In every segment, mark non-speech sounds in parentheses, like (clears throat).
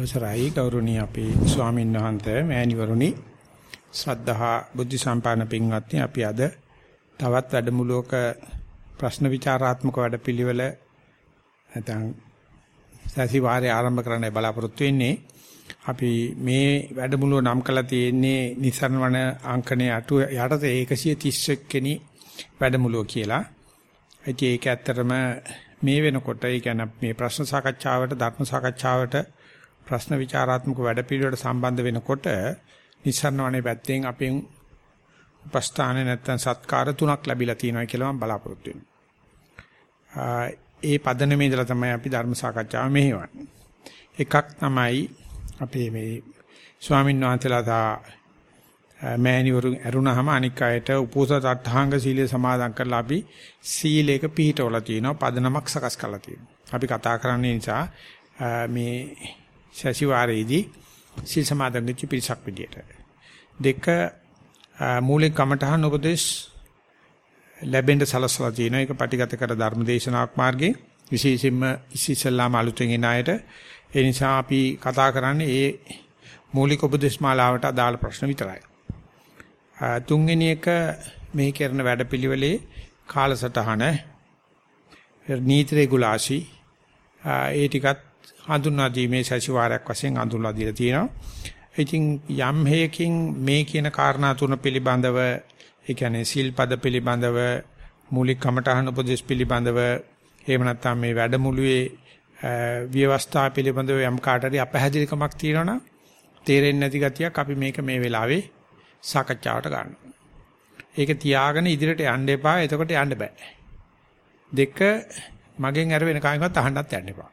අවසරයි ගෞරවනීය අපේ ස්වාමීන් වහන්සේ මෑණිවරුනි ශ්‍රද්ධහා බුද්ධ සම්පන්න පින්වත්නි අපි අද තවත් වැඩමුළුවක ප්‍රශ්න විචාරාත්මක වැඩපිළිවෙල නැත්නම් සතිವಾರයේ ආරම්භ කරන්න බලාපොරොත්තු වෙන්නේ අපි මේ වැඩමුළුව නම් කළා තියෙන්නේ නිසරණ වන අංකනේ අට යටතේ 131 කෙනි වැඩමුළුව කියලා. ඉතින් ඒක ඇත්තටම මේ වෙනකොට ඒ කියන්නේ මේ ප්‍රශ්න සාකච්ඡාවට ධර්ම සාකච්ඡාවට ප්‍රශ්න විචාරාත්මක වැඩපිළිවෙලට සම්බන්ධ වෙනකොට නිසරණ වනේ පැත්තෙන් අපෙන් උපස්ථානේ නැත්තම් සත්කාර තුනක් ලැබිලා තියෙනවා කියලා මම බලාපොරොත්තු වෙනවා. ඒ පදනමේ ඉඳලා තමයි අපි ධර්ම සාකච්ඡාව මෙහෙවන්නේ. එකක් තමයි අපේ මේ ස්වාමීන් වහන්සේලා මෑණිවරු ඇරුණාම අනික් අයට උපෝසත අට්ඨාංග සීලය සමාදන් කරලා අපි සීලයක පිළිටවලා තියෙනවා පදනමක් සකස් කරලා තියෙනවා. අපි කතා කරන්නේ නිසා මේ සතිವಾರයේදී සීල් සමාදන් වෙච්ච පිරිසක් විදියට. දෙක මූලික කමඨහන් උපදේශ ලැබෙන්න සලසලා තියෙනවා. ඒක පටිගත කර ධර්මදේශනාවක් මාර්ගයේ විශේෂයෙන්ම ඉස්සෙල්ලාම අලුතෙන් එන අයට ඒ නිසා අපි කතා කරන්නේ ඒ මූලික උපදේශ මාලාවට අදාළ ප්‍රශ්න විතරයි. තුන්වෙනි එක මේ කරන වැඩපිළිවෙලේ කාලසටහන නීති රෙගුලාසි ඒ ටිකත් හඳුන්වා දීමේ සැසිවාරයක් වශයෙන් හඳුන්වා දීලා තියෙනවා. ඉතින් යම් හේකින් මේ කියන කාරණා තුන පිළිබඳව ඒ කියන්නේ සිල්පද පිළිබඳව මූලික කමඨහන උපදේශ පිළිබඳව එහෙම නැත්නම් මේ වැඩමුළුවේ ව්‍යවස්ථා පිළිබඳව යම් කාටරි අපහැදිලිකමක් තියෙනවනම් තේරෙන්නේ නැති ගතියක් අපි මේක මේ වෙලාවේ සාකච්ඡාවට ගන්නවා. ඒක තියාගෙන ඉදිරියට යන්න එපා. එතකොට යන්න බෑ. දෙක මගෙන් අර වෙන කායින්වත් අහන්නත් යන්න එපා.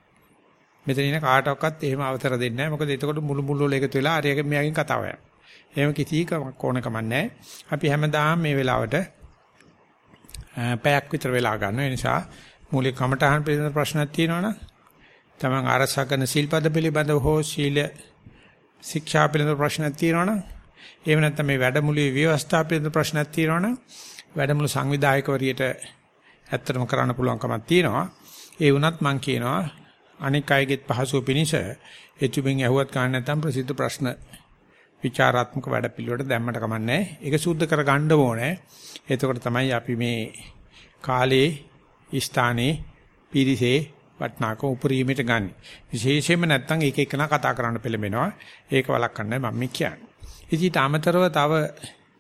මෙතන ඉන්න කාටවත් එහෙම අවසර දෙන්නේ නැහැ. මොකද එතකොට මුළු මුළු වල එකතු වෙලා අරයක මෙයාගෙන් කතාව යනවා. එහෙම කිසි කෝණකමක් නැහැ. අපි හැමදාම මේ වෙලාවට පැයක් විතර වෙලා ගන්නවා. ඒ නිසා මූලික කමටහන් පිළිබඳ ප්‍රශ්නක් තියෙනවනම් තමන් ආරක්ෂා කරන සීල්පද පිළිබඳව හෝ සීල ශික්ෂා පිළිබඳ ප්‍රශ්නක් තියෙනවනම් එහෙම නැත්නම් මේ වැඩමුළුවේ ව්‍යවස්ථා පිළිබඳ ප්‍රශ්නක් තියෙනවනම් වැඩමුළු සංවිධායකවරියට ඇත්තටම කරන්න පුළුවන්කමක් තියෙනවා. ඒ වුණත් මම කියනවා අනික් අයගෙත් පහසුව පිණිස එතුමින් ඇහුවත් ගන්න නැත්නම් ප්‍රසිද්ධ ප්‍රශ්න විචාරාත්මක වැඩ පිළිවෙලට දැම්මට කමන්නේ. ඒක සූද්ධ කර ගන්න ඕනේ. එතකොට තමයි අපි මේ කාලේ ස්ථානේ පිරිසේ වටනාක උපරිමයට ගන්න. විශේෂයෙන්ම නැත්නම් එක එකනා කතා කරන්න පෙළඹෙනවා. ඒක වළක්වන්නයි මම කියන්නේ. ඉතින් අමතරව තව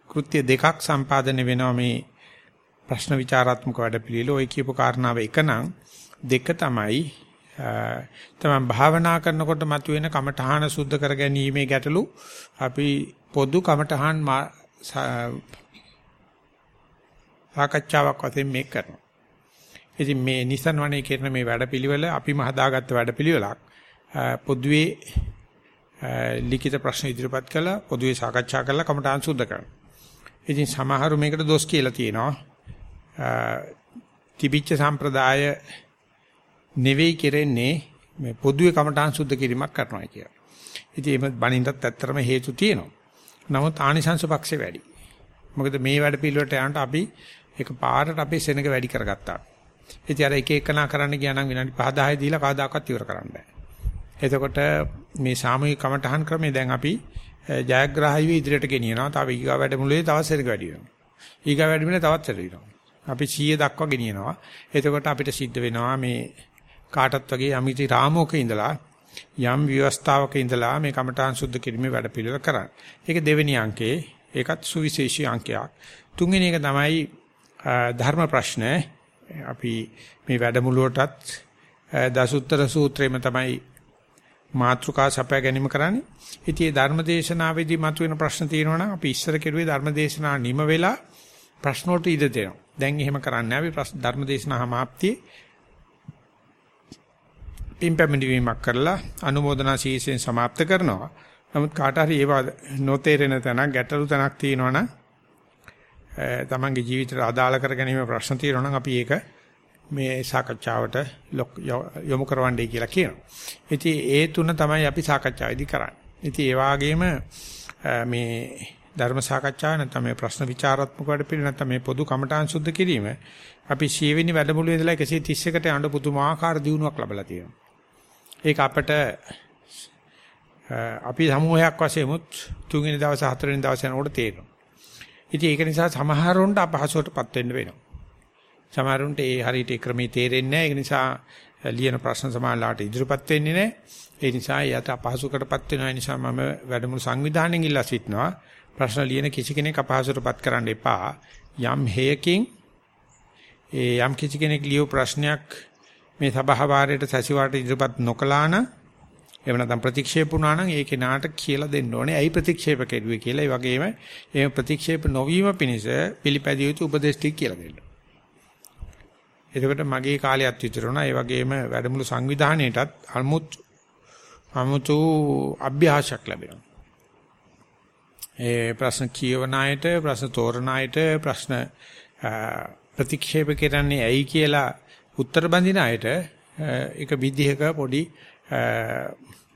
කෘත්‍ය දෙකක් සම්පාදනය වෙනවා මේ ප්‍රශ්න විචාරාත්මක වැඩ පිළිවෙල. ওই කියපු කාරණාව එකනම් දෙක තමයි තමයි භාවනා කරනකොට මතුවෙන කමඨහන සුද්ධ කර ගැනීමේ ගැටලු අපි පොදු කමඨහන් සාකච්ඡාවක් වශයෙන් මේක කරනවා. ඉතින් මේ Nissan වනේ කරන මේ වැඩපිළිවෙල අපිම හදාගත්ත වැඩපිළිවෙලක් පොදුවේ ලිඛිත ප්‍රශ්න ඉදිරිපත් කළා පොදුවේ සාකච්ඡා කළා කමඨහන් සුද්ධ කරනවා. ඉතින් සමහරු මේකට දොස් කියලා තියෙනවා. තිබිච්ච සම්ප්‍රදාය නෙවෙයි කෙරෙන්නේ මේ පොදුවේ කමඨාන් සුද්ධ කිරීමක් කරනවා කියලා. ඉතින් එහෙම බණින්ටත් ඇත්තරම හේතු තියෙනවා. නමුත් ආනිසංශ පක්ෂේ වැඩි. මොකද මේ වැඩ පිළිවෙලට යනට අපි එක පාරට අපේ සෙනඟ වැඩි කරගත්තා. ඉතින් අර එක එකනා කරන්න ගියා නම් විනාඩි 5 10 දීලා කවදාකවත් ඉවර කරන්න බෑ. එතකොට මේ සාමූහික කමඨහන් ක්‍රමේ දැන් අපි ජයග්‍රාහීව ඉදිරියට ගෙනියනවා. තව ඊගා වැඩමුළුවේ තවත් සෙනඟ වැඩි වෙනවා. ඊගා වැඩමුළුවේ තවත් සෙනඟ වෙනවා. අපි 100 දක්වා ගෙනියනවා. එතකොට අපිට සිද්ධ වෙනවා මේ කාටත් වගේ යමිති රාමෝක ඉඳලා යම් ව්‍යවස්ථාවක ඉඳලා මේ කමඨාන් සුද්ධ කිරීමේ වැඩ පිළිවෙල කරන්නේ. ඒක දෙවෙනි අංකේ ඒකත් සුවිශේෂී අංකයක්. තුන්වෙනි එක තමයි ධර්ම ප්‍රශ්න. අපි මේ වැඩමුළුවටත් දසුත්තර සූත්‍රයේම තමයි මාත්‍රිකා සපයා ගැනීම කරන්නේ. ඉතින් මේ ධර්මදේශනාවේදී මතුවෙන ප්‍රශ්න තියෙනවා නම් අපි ඉස්සර කෙරුවේ ධර්මදේශනා නිම වෙලා ප්‍රශ්න වලට ඉඩ දෙනවා. දැන් එහෙම කරන්නේ අපි ධර්මදේශනා සමාප්තියේ පින්පැමිණීමක් කරලා අනුමೋದනා ශීසයෙන් સમાપ્ત කරනවා. නමුත් කාට හරි ඒවා නොතේරෙන තැනක් ගැටලු තැනක් තියෙනවා නම් තමන්ගේ ජීවිතයට අදාළ කරගැනීමේ ප්‍රශ්න තියෙනවා නම් අපි ඒක මේ සාකච්ඡාවට යොමු කරවන්නයි කියලා කියනවා. ඉතින් ඒ තුන තමයි අපි සාකච්ඡාවේදී කරන්නේ. ඉතින් ඒ වාගේම මේ ධර්ම සාකච්ඡාව නැත්නම් මේ ප්‍රශ්න විචාරාත්මක වැඩපිළිවෙල නැත්නම් මේ පොදු කමඨාන් සුද්ධ කිරීම අපි 6 වෙනි වැඩමුළුවේ ඉඳලා 131කට අඬ පුදුමාකාර දියුණුවක් ලැබලා තියෙනවා. ඒක අපට අපි සමූහයක් වශයෙන් උත් තුන්වෙනි දවසේ හතරවෙනි දවසේ යනකොට තේරෙනවා. ඉතින් ඒක නිසා සමහරවොන්ට අපහසුවටපත් වෙන්න වෙනවා. සමහරවොන්ට ඒ හරියට ඒ ක්‍රමයේ තේරෙන්නේ නැහැ. ඒක නිසා ලියන ප්‍රශ්න සමාලාට ඉදිරිපත් වෙන්නේ නැහැ. ඒ නිසා යට අපහසුකටපත් වෙන නිසා මම වැඩමුළු සංවිධානයෙන් ඉල්ලා සිටිනවා. ප්‍රශ්න ලියන කිසි කෙනෙක් අපහසුටපත් කරන්න එපා. යම් හේයකින් ඒ යම් කිසි කෙනෙක් ලියව ප්‍රශ්නයක් මේ සභාවාරයට සැසිවාරට ඉදිරිපත් නොකළා නම් එහෙම නැත්නම් ප්‍රතික්ෂේප වුණා නම් ඒ කෙනාට කියලා දෙන්න ඕනේ. ඇයි ප්‍රතික්ෂේප කෙරුවේ කියලා. ඒ වගේම එහෙම ප්‍රතික්ෂේප නොවීම පිණිස පිළිපැදිය යුතු උපදේශ ටික කියලා දෙන්න. එතකොට මගේ කාලයත් විතරුණා. ඒ වගේම වැඩමුළු සංවිධානයේටත් අමුතු අමුතු අභ්‍යාසයක් ලැබෙනවා. ඒ ප්‍රශ්න කියවන අයට ප්‍රශ්න තෝරන අයට ප්‍රශ්න ප්‍රතික්ෂේප කරන්නේ ඇයි කියලා උත්තර බඳින අයට ඒක විදිහක පොඩි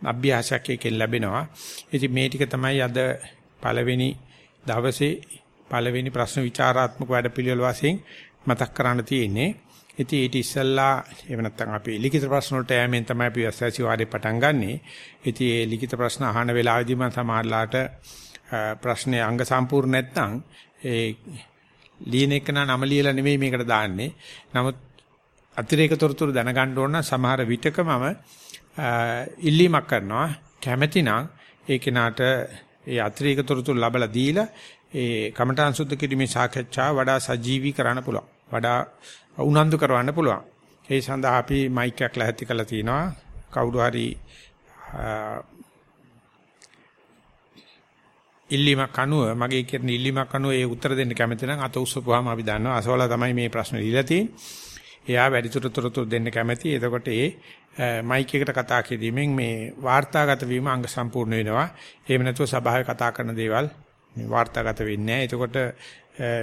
අභ්‍යාසයක් එකෙන් ලැබෙනවා. ඉතින් මේ ටික තමයි අද පළවෙනි දවසේ පළවෙනි ප්‍රශ්න විචාරාත්මක වැඩපිළිවෙල වශයෙන් මතක් කරන්න තියෙන්නේ. ඉතින් ඊට ඉස්සෙල්ලා එහෙම නැත්නම් අපි ලිඛිත ප්‍රශ්න වලට යෑමෙන් තමයි අපි ඇසැසි වාරේ පටන් ගන්නෙ. ඉතින් මේ ලිඛිත ප්‍රශ්න අහන වෙලාවෙදී මම සමහරලාට ප්‍රශ්නේ අංග සම්පූර්ණ නැත්නම් ඒ ලියන එක නම ලියලා නෙමෙයි මේකට දාන්නේ. නමුත් අතිරේක තොරතුරු දැනගන්න ඕන සමහර විටක මම ඉල්ලීමක් කරනවා කැමැතිනම් ඒ කෙනාට ඒ අතිරේක තොරතුරු ලබලා දීලා ඒ කමඨාන් සුද්ධ කිරීමේ සාකච්ඡා වඩා සජීවී කරන්න පුළුවන්. වඩා උනන්දු කරවන්න පුළුවන්. ඒ සඳහා අපි මයික් එකක් ලැහැත්ති කරලා තිනවා. කවුරු හරි ඉල්ලීමක් අනුව මගේ කියන ඉල්ලීමක් අනුව ඒ උත්තර දෙන්න කැමති නම් අත උස්සපුවාම අපි දන්නවා අසවලා තමයි මේ ප්‍රශ්න දීලා තියෙන්නේ. එයා වැඩිදුර තොරතුරු දෙන්න කැමති. එතකොට ඒ මයික් එකට කතා කිරීමෙන් මේ වාර්තාගත වීම අංග සම්පූර්ණ වෙනවා. එහෙම නැතුව සභාවේ කතා කරන දේවල් මේ වාර්තාගත වෙන්නේ නැහැ. එතකොට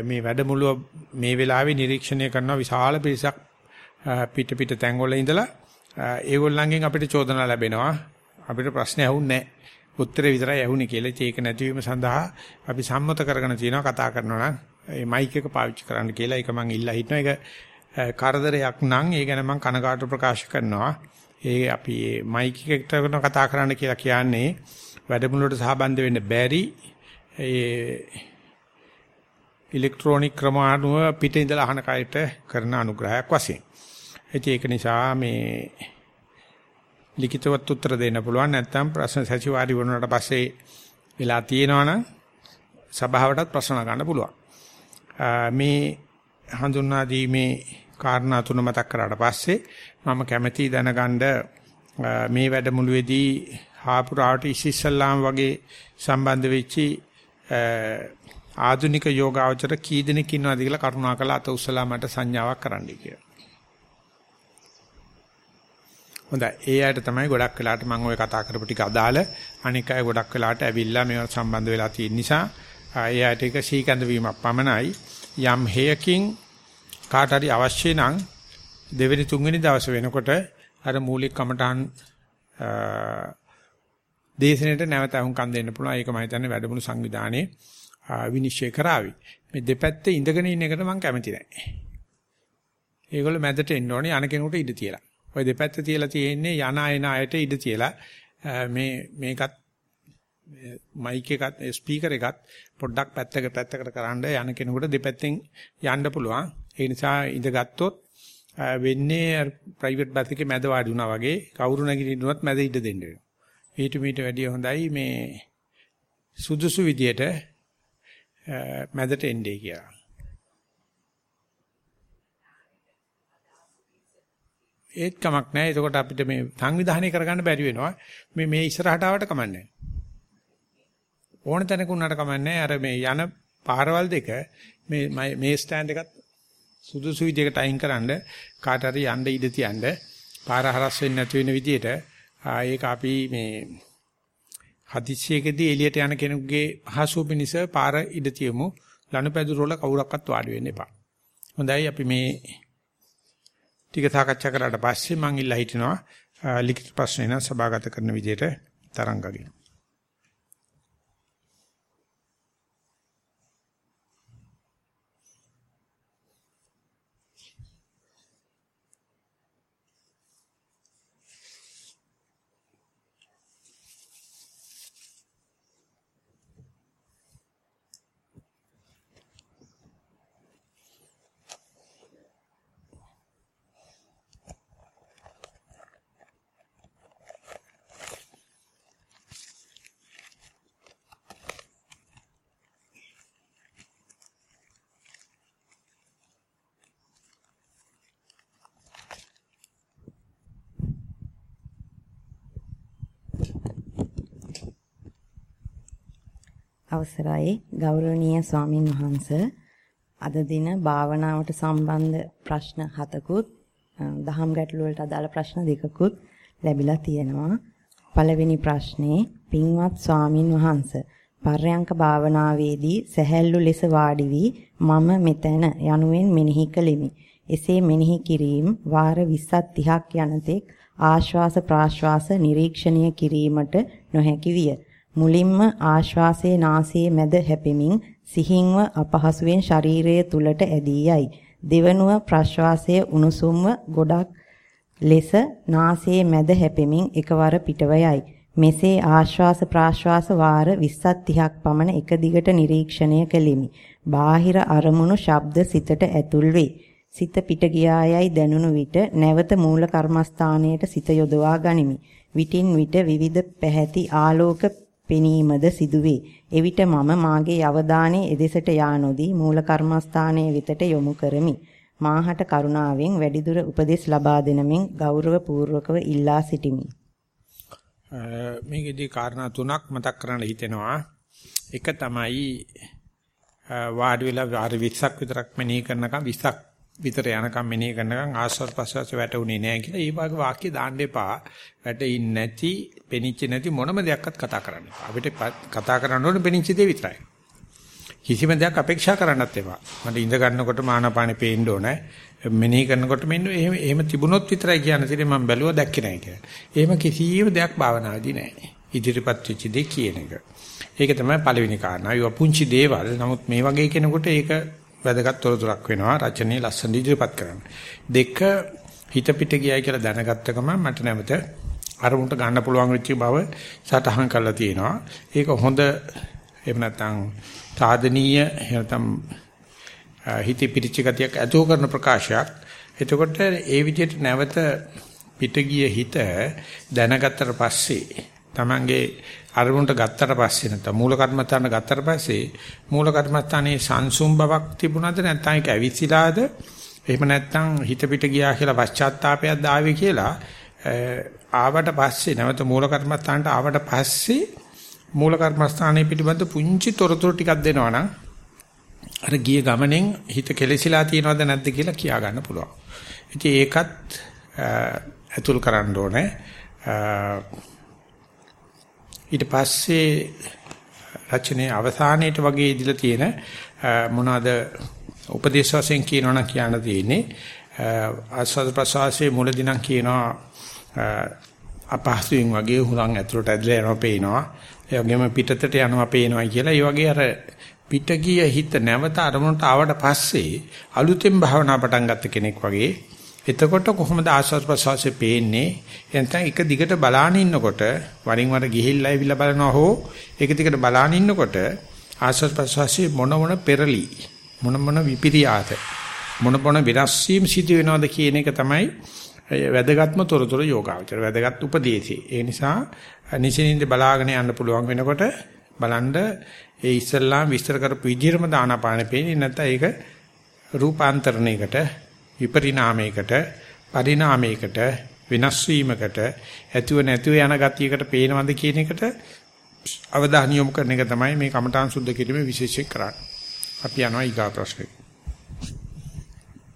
මේ වැඩමුළුව මේ වෙලාවේ නිරීක්ෂණය කරන විශාල පිරිසක් පිට පිට තැන්වල ඉඳලා ඒගොල්ලන්ගෙන් අපිට චෝදනා ලැබෙනවා. අපිට ප්‍රශ්න ඇහුන්නේ නැහැ. උත්තරේ විතරයි ඇහුනේ කියලා. ඒක නැතිවීම සඳහා අපි සම්මත කරගෙන තියෙනවා කතා කරනවා නම් මේ මයික් එක පාවිච්චි කරන්න කියලා. ඒක මම ඉල්ලා හිටනවා. ඒක කරදරයක් නම් ඒ ගැන මම කනකාට ප්‍රකාශ කරනවා. ඒ අපි මේ මයික් එකට කතා කරන්න කියලා කියන්නේ වැඩමුළුවට සහභාගී වෙන්න බැරි ඒ ඉලෙක්ට්‍රොනික ක්‍රමානුව පිටින් ඉඳලා අහන කයට කරන අනුග්‍රහයක් වශයෙන්. ඒක නිසා මේ ලිඛිතවත් උත්තර දෙන්න පුළුවන් නැත්නම් ප්‍රශ්න සැසිවාරි වුණාට පස්සේ වෙලා තියෙනවනම් සභාවටත් ප්‍රශ්න ගන්න පුළුවන්. මේ හඳුන්වා දීමේ කාරණා තුන මතක් කරාට පස්සේ මම කැමැති දැනගන්න මේ වැඩමුළුවේදී හාපුරාට ඉසිස්සල්ලාම් වගේ සම්බන්ධ වෙච්චි ආධුනික යෝගාවචර කී දෙනෙක් ඉන්නවද කියලා කරුණාකරලා අත උස්සලා මට සංඥාවක් කරන්නයි කියලා. හොඳයි. ඒ අයට තමයි ගොඩක් වෙලාට මම ওই කතා කරපු ටික අදාළ අනික අය ගොඩක් වෙලාට ඇවිල්ලා මේවට සම්බන්ධ වෙලා තියෙන නිසා ඒ අයට එක සීකඳ වීමක් පමණයි යම් හේයකින් කාට හරි අවශ්‍ය නම් දෙවෙනි තුන්වෙනි දවසේ වෙනකොට අර මූලික කමටහන් දේශනෙට නැවත අහුම්කම් දෙන්න පුළුවන්. ඒක මම හිතන්නේ වැඩමුණු සංවිධානයේ විනිශ්චය කරાવી. මේ දෙපැත්තේ ඉඳගෙන ඉන්න එකට මම කැමති නැහැ. ඒගොල්ලෝ මැදට එන්න ඕනේ අන කෙනෙකුට ඉඩ තියලා. ওই දෙපැත්තේ තියලා තියෙන්නේ යන අයන අයට ඉඩ තියලා මේ මේකත් මයික් එකත් ස්පීකර් එකත් පොඩ්ඩක් පැත්තක පැත්තකට කරන්න යන කෙනෙකුට දෙපැත්තෙන් යන්න පුළුවන්. ඒ නිසා ඉඳගත්තොත් වෙන්නේ ප්‍රයිවට් බස් එකේ මැද වාඩි වුණා වගේ කවුරු නැගිටිනවත් මැද ඉඩ දෙන්න වෙනවා. ඊට මීට වැඩිය හොඳයි මේ සුදුසු විදියට මැදට එන්නේ කියලා. ඒත් කමක් නැහැ. එතකොට අපිට මේ සංවිධානය කරගන්න බැරි වෙනවා. මේ මේ ඉස්සරහට ආවට කමන්නේ ඕන තැනක උන්නට කමන්නේ අර මේ යන පාරවල් දෙක මේ මේ ස්ටෑන්ඩ් එකත් සුදුසු විදිහකට අයින් කරන්න කාට හරි යන්න ඉඩ තියන්න පාර හරස් වෙන්නේ නැති වෙන විදිහට ඒක අපි මේ හදිස්සියකදී එළියට යන කෙනෙකුගේ හසුව පිණිස පාර ඉඩ තියමු ලනුපැදුර වල කවුරක්වත් වාඩි වෙන්න එපා. හොඳයි අපි මේ ටික සාකච්ඡා කරාට පස්සේ මම ඉල්ලා හිටිනවා ලිඛිත ප්‍රශ්න එන සභාගත කරන විදිහට තරංගගෙන. අවසරයි ගෞරවනීය ස්වාමින් වහන්සේ අද දින භාවනාවට සම්බන්ධ ප්‍රශ්න හතකුත් දහම් ගැටළු වලට අදාළ ප්‍රශ්න දෙකකුත් ලැබිලා තියෙනවා. පළවෙනි ප්‍රශ්නේ පින්වත් ස්වාමින් වහන්සේ පර්යංක භාවනාවේදී සැහැල්ලු ලෙස වාඩි වී මම මෙතන යනුවෙන් මෙනෙහි කළෙමි. එසේ මෙනෙහි කිරීම වාර 20ක් 30ක් යනතෙක් ආශ්වාස ප්‍රාශ්වාස නිරීක්ෂණය කිරීමට නොහැකි විය. මුලින්ම ආශ්වාසයේ නාසයේ මැද හැපෙමින් සිහින්ව අපහසුවෙන් ශරීරය තුලට ඇදී යයි. දෙවනුව ප්‍රශ්වාසයේ උණුසුම්ව ගොඩක් ලෙස නාසයේ මැද හැපෙමින් එකවර පිටව යයි. මෙසේ ආශ්වාස ප්‍රාශ්වාස වාර 20ක් 30ක් පමණ එක දිගට නිරීක්ෂණය කෙලිමි. බාහිර අරමුණු ශබ්ද සිතට ඇතුල් වේ. සිත පිට ගියායයි දැනුණු විට නැවත මූල කර්මස්ථානයට සිත යොදවා ගනිමි. විටින් විට විවිධ පැහැති ආලෝක පෙනීමද සිදුවේ. එවිට මම මාගේ අවධානය එදෙසට යා නොදී මූල කර්මස්ථානයේ වෙතට යොමු කරමි. මාහට කරුණාවෙන් වැඩිදුර උපදෙස් ලබා දෙනමින් ගෞරව පූර්වකව ඉල්ලා සිටිමි. මේකෙදී කාරණා තුනක් මතක් කරන්න හිතෙනවා. එක තමයි වාඩි වෙලා වාර 20ක් විතරක් මෙනෙහි කරනකම් 20ක් විතර යනකම් මෙනෙහි කරනකම් ආස්වාද ප්‍රසවාස වැටුනේ නැහැ කියලා ඒ වගේ වාක්‍ය දාන්න එපා. වැටෙන්නේ නැති, පෙනිච්ච නැති මොනම දෙයක්වත් කතා කරන්න එපා. අපිට කතා කරන්න ඕනේ පෙනිච්ච දේ විතරයි. කිසිම දෙයක් අපේක්ෂා කරන්නත් එපා. මට ඉඳ ගන්නකොට මානපානෙ පේන්න ඕනේ. මෙනෙහි කරනකොට මෙන්න එහෙම එහෙම තිබුණොත් විතරයි කියන්න තියෙන්නේ මම බැලුවා දැක්කේ නැහැ කියලා. එහෙම කිසිම දෙයක් භාවනාවේදී නැහැ. ඉදිරිපත් වෙච්ච දේ කියන එක. ඒක තමයි පළවෙනි කාරණා. ඒවා පුංචි දේවල්. නමුත් මේ වගේ කෙනෙකුට ඒක වැදගත් තොරතුරක් වෙනවා රචනයේ ලස්සන ඉදිරිපත් කරන්න. දෙක හිත පිට ගියයි කියලා දැනගත්ත ගමන් මට නැවත අරමුණට ගන්න පුළුවන් වෙච්ච බව සටහන් කරලා තියෙනවා. ඒක හොඳ එහෙම නැත්නම් සාධනීය එහෙනම් හිත පිටිච්ච ගතියක් ඇතුව කරන ප්‍රකාශයක්. එතකොට ඒ විදිහට නැවත පිට ගිය හිත දැනගත්තට පස්සේ Tamange අරමුණට ගත්තට පස්සේ නැත්නම් මූල කර්මස්ථාන ගත්තට පස්සේ මූල කර්මස්ථානයේ සංසුම් බවක් තිබුණාද නැත්නම් ඒක ඇවිස්සීලාද එහෙම නැත්නම් හිත පිට ගියා කියලා පශ්චාත්තාවයක් දාවේ කියලා ආවට පස්සේ නැවත මූල කර්මස්ථානට ආවට පස්සේ මූල කර්මස්ථානයේ පිටිබඳ පුංචි තොරතුරු ටිකක් දෙනවනම් අර ගිය ගමනෙන් හිත කෙලෙසිලා තියෙනවද නැද්ද කියලා කියා ගන්න පුළුවන්. ඉතින් ඒකත් ඇතුල් කරන්න ඕනේ. ඊට පස්සේ රචනයේ අවසානයේට වගේ ඉදිලා තියෙන මොනවාද උපදේශ වශයෙන් කියනවනම් කියන්න තියෙන්නේ ආස්වාද ප්‍රසවාසයේ මුලදී නම් කියනවා අපහසුයෙන් වගේ හුලං ඇතුළට ඇදලා යනවා පේනවා. ඒ වගේම පිටතට යනවා පේනවා කියලා. ඒ වගේ අර පිට ගිය හිත නැවත අරමුණට ආවට පස්සේ අලුතෙන් භාවනා පටන් ගත්ත කෙනෙක් වගේ එතකොට කොහොමද ආස්වාද ප්‍රසවාසය පේන්නේ? එතන එක දිගට බලාන ඉන්නකොට වරින් වර ගිහිල්ලා ඇවිල්ලා බලනවා හෝ එක දිගට බලාන ඉන්නකොට ආස්වාද ප්‍රසවාසයේ මොන මොන පෙරලි මොන මොන විපිරියාත මොන මොන විනාශ වීම සිදු වෙනවද කියන එක තමයි වැදගත්ම තොරතුරු යෝගාවචර වැදගත් උපදේශي. ඒ නිසා නිසින්ින්ද බලාගෙන යන්න පුළුවන් වෙනකොට බලන්න ඒ ඉස්සල්ලාම විස්තර කරපු විදිහටම දානාපාන පේන්නේ නැත්නම් ඒක රූපාන්තරණයකට විපරිණාමයකට පරිණාමයකට වෙනස් වීමකට ඇතුව නැතුව යන ගතියකට පේනවද කියන එකට අවධානය යොමු කරන එක තමයි මේ කමඨාන් සුද්ධ කිරීමේ විශේෂය කරන්නේ. අපි යනවා ඊගා ප්‍රශ්නෙට.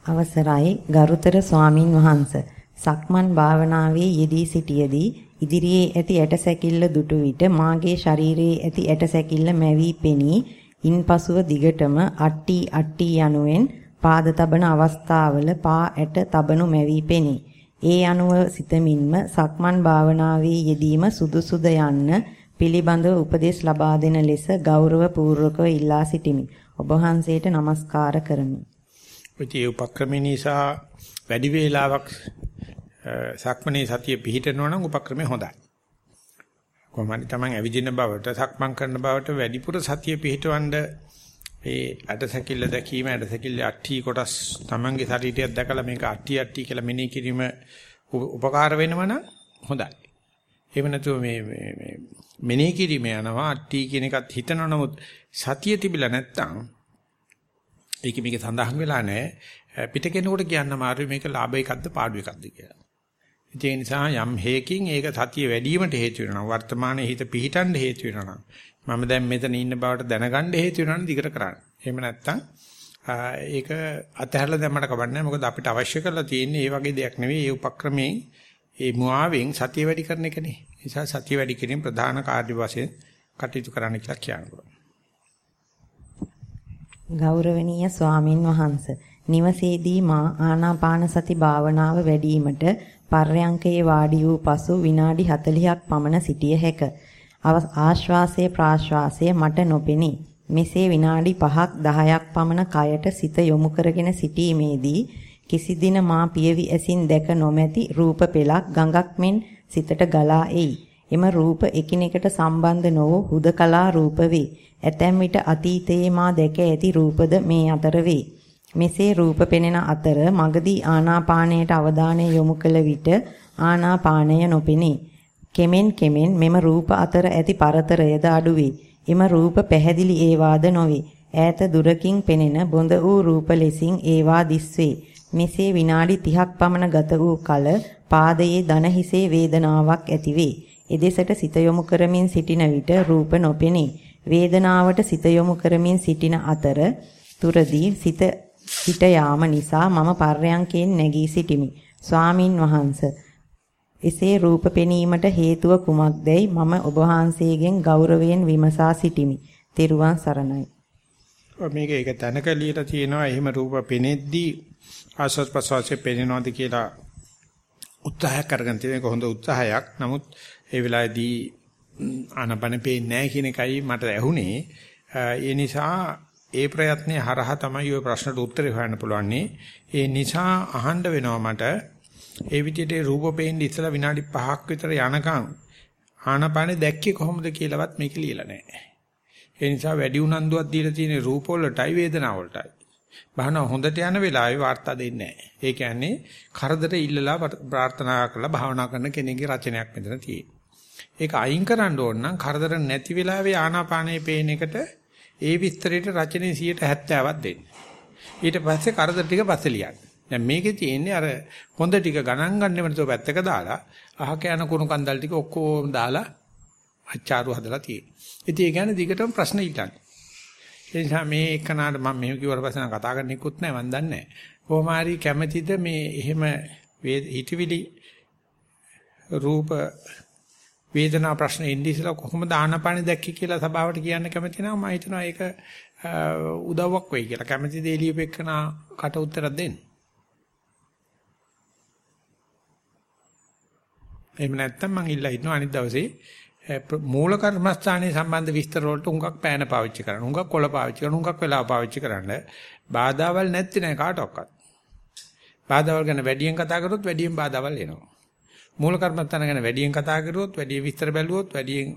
අවසරයි ගරුතර ස්වාමින් වහන්සේ සක්මන් භාවනාවේ යෙදී සිටියේදී ඉදිරියේ ඇති ඇට සැකිල්ල දුටු විට මාගේ ශරීරයේ ඇති ඇට සැකිල්ල මැවි පෙනී ඉන්පසුව දිගටම අට්ටි අට්ටි යනුවෙන් පාද තබන අවස්ථාවල පා ඇට තබනු මැවි පෙනේ. ඒ අනුව සිතමින්ම සක්මන් භාවනාවේ යෙදීම සුදුසුද යන්න පිළිබඳව උපදෙස් ලබා දෙන ලෙස ගෞරව පූර්වකව ඉල්ලා සිටිමි. ඔබ වහන්සේට নমස්කාර කරමි. ඔය උපක්‍රම නිසා වැඩි වේලාවක් සක්මනේ සතිය පිහිටනවා නම් උපක්‍රමය හොඳයි. කොහොමද තමන් ඇවිදින බවට සක්මන් කරන බවට වැඩිපුර සතිය පිහිටවන්න ඒ ඇටසැකිල්ල දැකීම ඇටසැකිල්ල අට්ටි කොටස් Tamange ශරීරයක් දැකලා මේක අට්ටි අට්ටි කියලා මෙනෙහි කිරීම උපකාර වෙනවනම් හොඳයි. එහෙම නැතුව මේ මේ මෙනෙහි කිරීම යනවා අට්ටි කියන එකත් හිතනවා නමුත් සතිය තිබිලා නැත්තම් ඒක මේක සඳහන් වෙලා නැහැ. පිට කෙනෙකුට කියන්න මාරු මේක ලාභ එකක්ද පාඩු එකක්ද කියලා. ඒ නිසා යම් හේකින් ඒක සතිය වැඩිවීමට හේතු වෙනවා. වර්තමානයේ හිත පිහිටන්න හේතු වෙනවා. මම දැන් මෙතන ඉන්න බවට දැනගන්න හේතු වෙනවා නම් දිගට කරන්න. එහෙම නැත්නම් ඒක අතහැරලා දැම්මට කවන්නේ මොකද අපිට අවශ්‍ය කරලා තියෙන්නේ මේ වගේ දෙයක් නෙවෙයි. ඒ උපක්‍රමයෙන් ඒ මුවාවෙන් සතිය වැඩි කරන එකනේ. නිසා සතිය වැඩි කිරීම ප්‍රධාන කාර්ය වශයෙන් කටයුතු කරන්න කියලා කියනවා. ගෞරවනීය ස්වාමින් වහන්සේ නිවසේදී මා ආනාපාන සති භාවනාව වැඩිවීමට පර්යංකයේ වාඩි වූ පසු විනාඩි 40ක් පමණ සිටිය හැක. ආශ්වාසයේ ප්‍රාශ්වාසයේ මට නොපෙනී. මෙසේ විනාඩි 5ක් 10ක් පමණ කයට සිත යොමු කරගෙන සිටීමේදී කිසි දින මා පියවි ඇසින් දැක නොමැති රූප පෙළක් ගඟක් මෙන් සිතට ගලා එයි. එම රූප එකිනෙකට සම්බන්ධ නොව හුදකලා රූප වේ. ඇතැම් විට අතීතයේ මා දැක ඇති රූපද මේ අතර වේ. මෙසේ රූප පෙනෙන අතර මගදී ආනාපානයට අවධානය යොමු කළ විට ආනාපානය නොපෙනේ. කෙමෙන් කෙමෙන් මෙම රූප අතර ඇති පරතරයද අඩුවේ. එම රූප පැහැදිලි ඒවාද නොවේ. ඈත දුරකින් පෙනෙන බොඳ වූ රූප ලෙසින් ඒවා දිස්වේ. මෙසේ විනාඩි 30ක් පමණ ගත වූ කල පාදයේ දන හිසේ වේදනාවක් ඇතිවේ. එදෙසට සිත යොමු කරමින් සිටින විට රූප නොපෙනේ. වේදනාවට සිත යොමු කරමින් සිටින අතර තුරදී සිත හිට යාම නිසා මම පර්යංකයෙන් නැගී සිටිමි. ස්වාමින් වහන්සේ එසේ රූප පෙනීමට හේතුව කුමක්දයි මම ඔබ වහන්සේගෙන් ගෞරවයෙන් විමසා සිටිමි. තෙරුවන් සරණයි. මේක ඒක තැනක ලියලා තියෙනවා එහෙම රූප පෙනෙද්දී ආස්වාද ප්‍රසවාසයේ පෙනෙනවද කියලා උත්සාහ කරගෙන තියෙන හොඳ උත්සාහයක්. නමුත් ඒ වෙලාවේදී ආනපන පේන්නේ නැහැ කියන එකයි මට ඇහුනේ. ඒ නිසා ඒ ප්‍රයත්නයේ හරහා තමයි ওই ප්‍රශ්නට උත්තර හොයන්න පුළුවන්. ඒ නිසා අහන්න වෙනවා මට ඒ විදිහට රූප පේන්නේ ඉස්සලා විනාඩි 5ක් විතර යනකම් ආනපානේ දැක්කේ කොහොමද කියලාවත් මේක ලියලා නැහැ. ඒ නිසා වැඩි උනන්දුවක් දීලා තියෙන රූප වලටයි වේදනාව වලටයි. බහන හොඳට යන වෙලාවේ වාර්තා දෙන්නේ නැහැ. ඒ කියන්නේ කරදර ඉල්ලලා ප්‍රාර්ථනා කරලා භාවනා කරන කෙනෙක්ගේ රචනයක් මෙතන තියෙන්නේ. ඒක අයින් කරන්න ඕන නම් කරදර නැති වෙලාවේ ආනාපානයේ පේන එකට ඒ විස්තරයට රචනයේ 70ක් දෙන්න. ඊට පස්සේ කරදර ටික පස්සේ ලියන්න. දැන් මේකේ තියෙන්නේ අර හොඳ ටික ගණන් ගන්නෙම නැතුව පැත්තක දාලා අහක යන කුණු කන්දල් ටික ඔක්කොම දාලා අච්චාරු හදලා තියෙන්නේ. ඉතින් ඒ කියන්නේ දිගටම ප්‍රශ්න ඉල්ලන්නේ. ඒ නිසා මේ එකනාට මම මෙහෙම කිව්වට පස්සේ කතා කරන්න ඉක්කුත් නැහැ මන් දන්නේ නැහැ. කොහොම හරි කැමැතිද මේ එහෙම හිතවිලි රූප වේදනා ප්‍රශ්න ඉන්නේ ඉස්සලා කොහොමද ආනපානෙ දැක්කේ කියලා සභාවට කියන්න කැමති නම් මම හිතනවා ඒක උදව්වක් වෙයි කියලා. කැමති දේ ලියපෙකන කට උත්තරයක් දෙන්න. එහෙම නැත්නම් මං ඉල්ලා හිටනවා අනිත් දවසේ මූල කර්මස්ථානයේ සම්බන්ධ විස්තර වලට උඟක් පෑන පාවිච්චි කරන්න. උඟක් කොළ පාවිච්චි කරන්න. උඟක් වෙලා පාවිච්චි කරන්න. බාධාවල් නැති නෑ කාටවත්. බාධාවල් ගැන වැඩියෙන් කතා කරොත් වැඩියෙන් බාධාවල් එනවා. මූල කර්මස්ථාන ගැන වැඩියෙන් කතා කරුවොත්, වැඩි විස්තර බැලුවොත්, වැඩියෙන්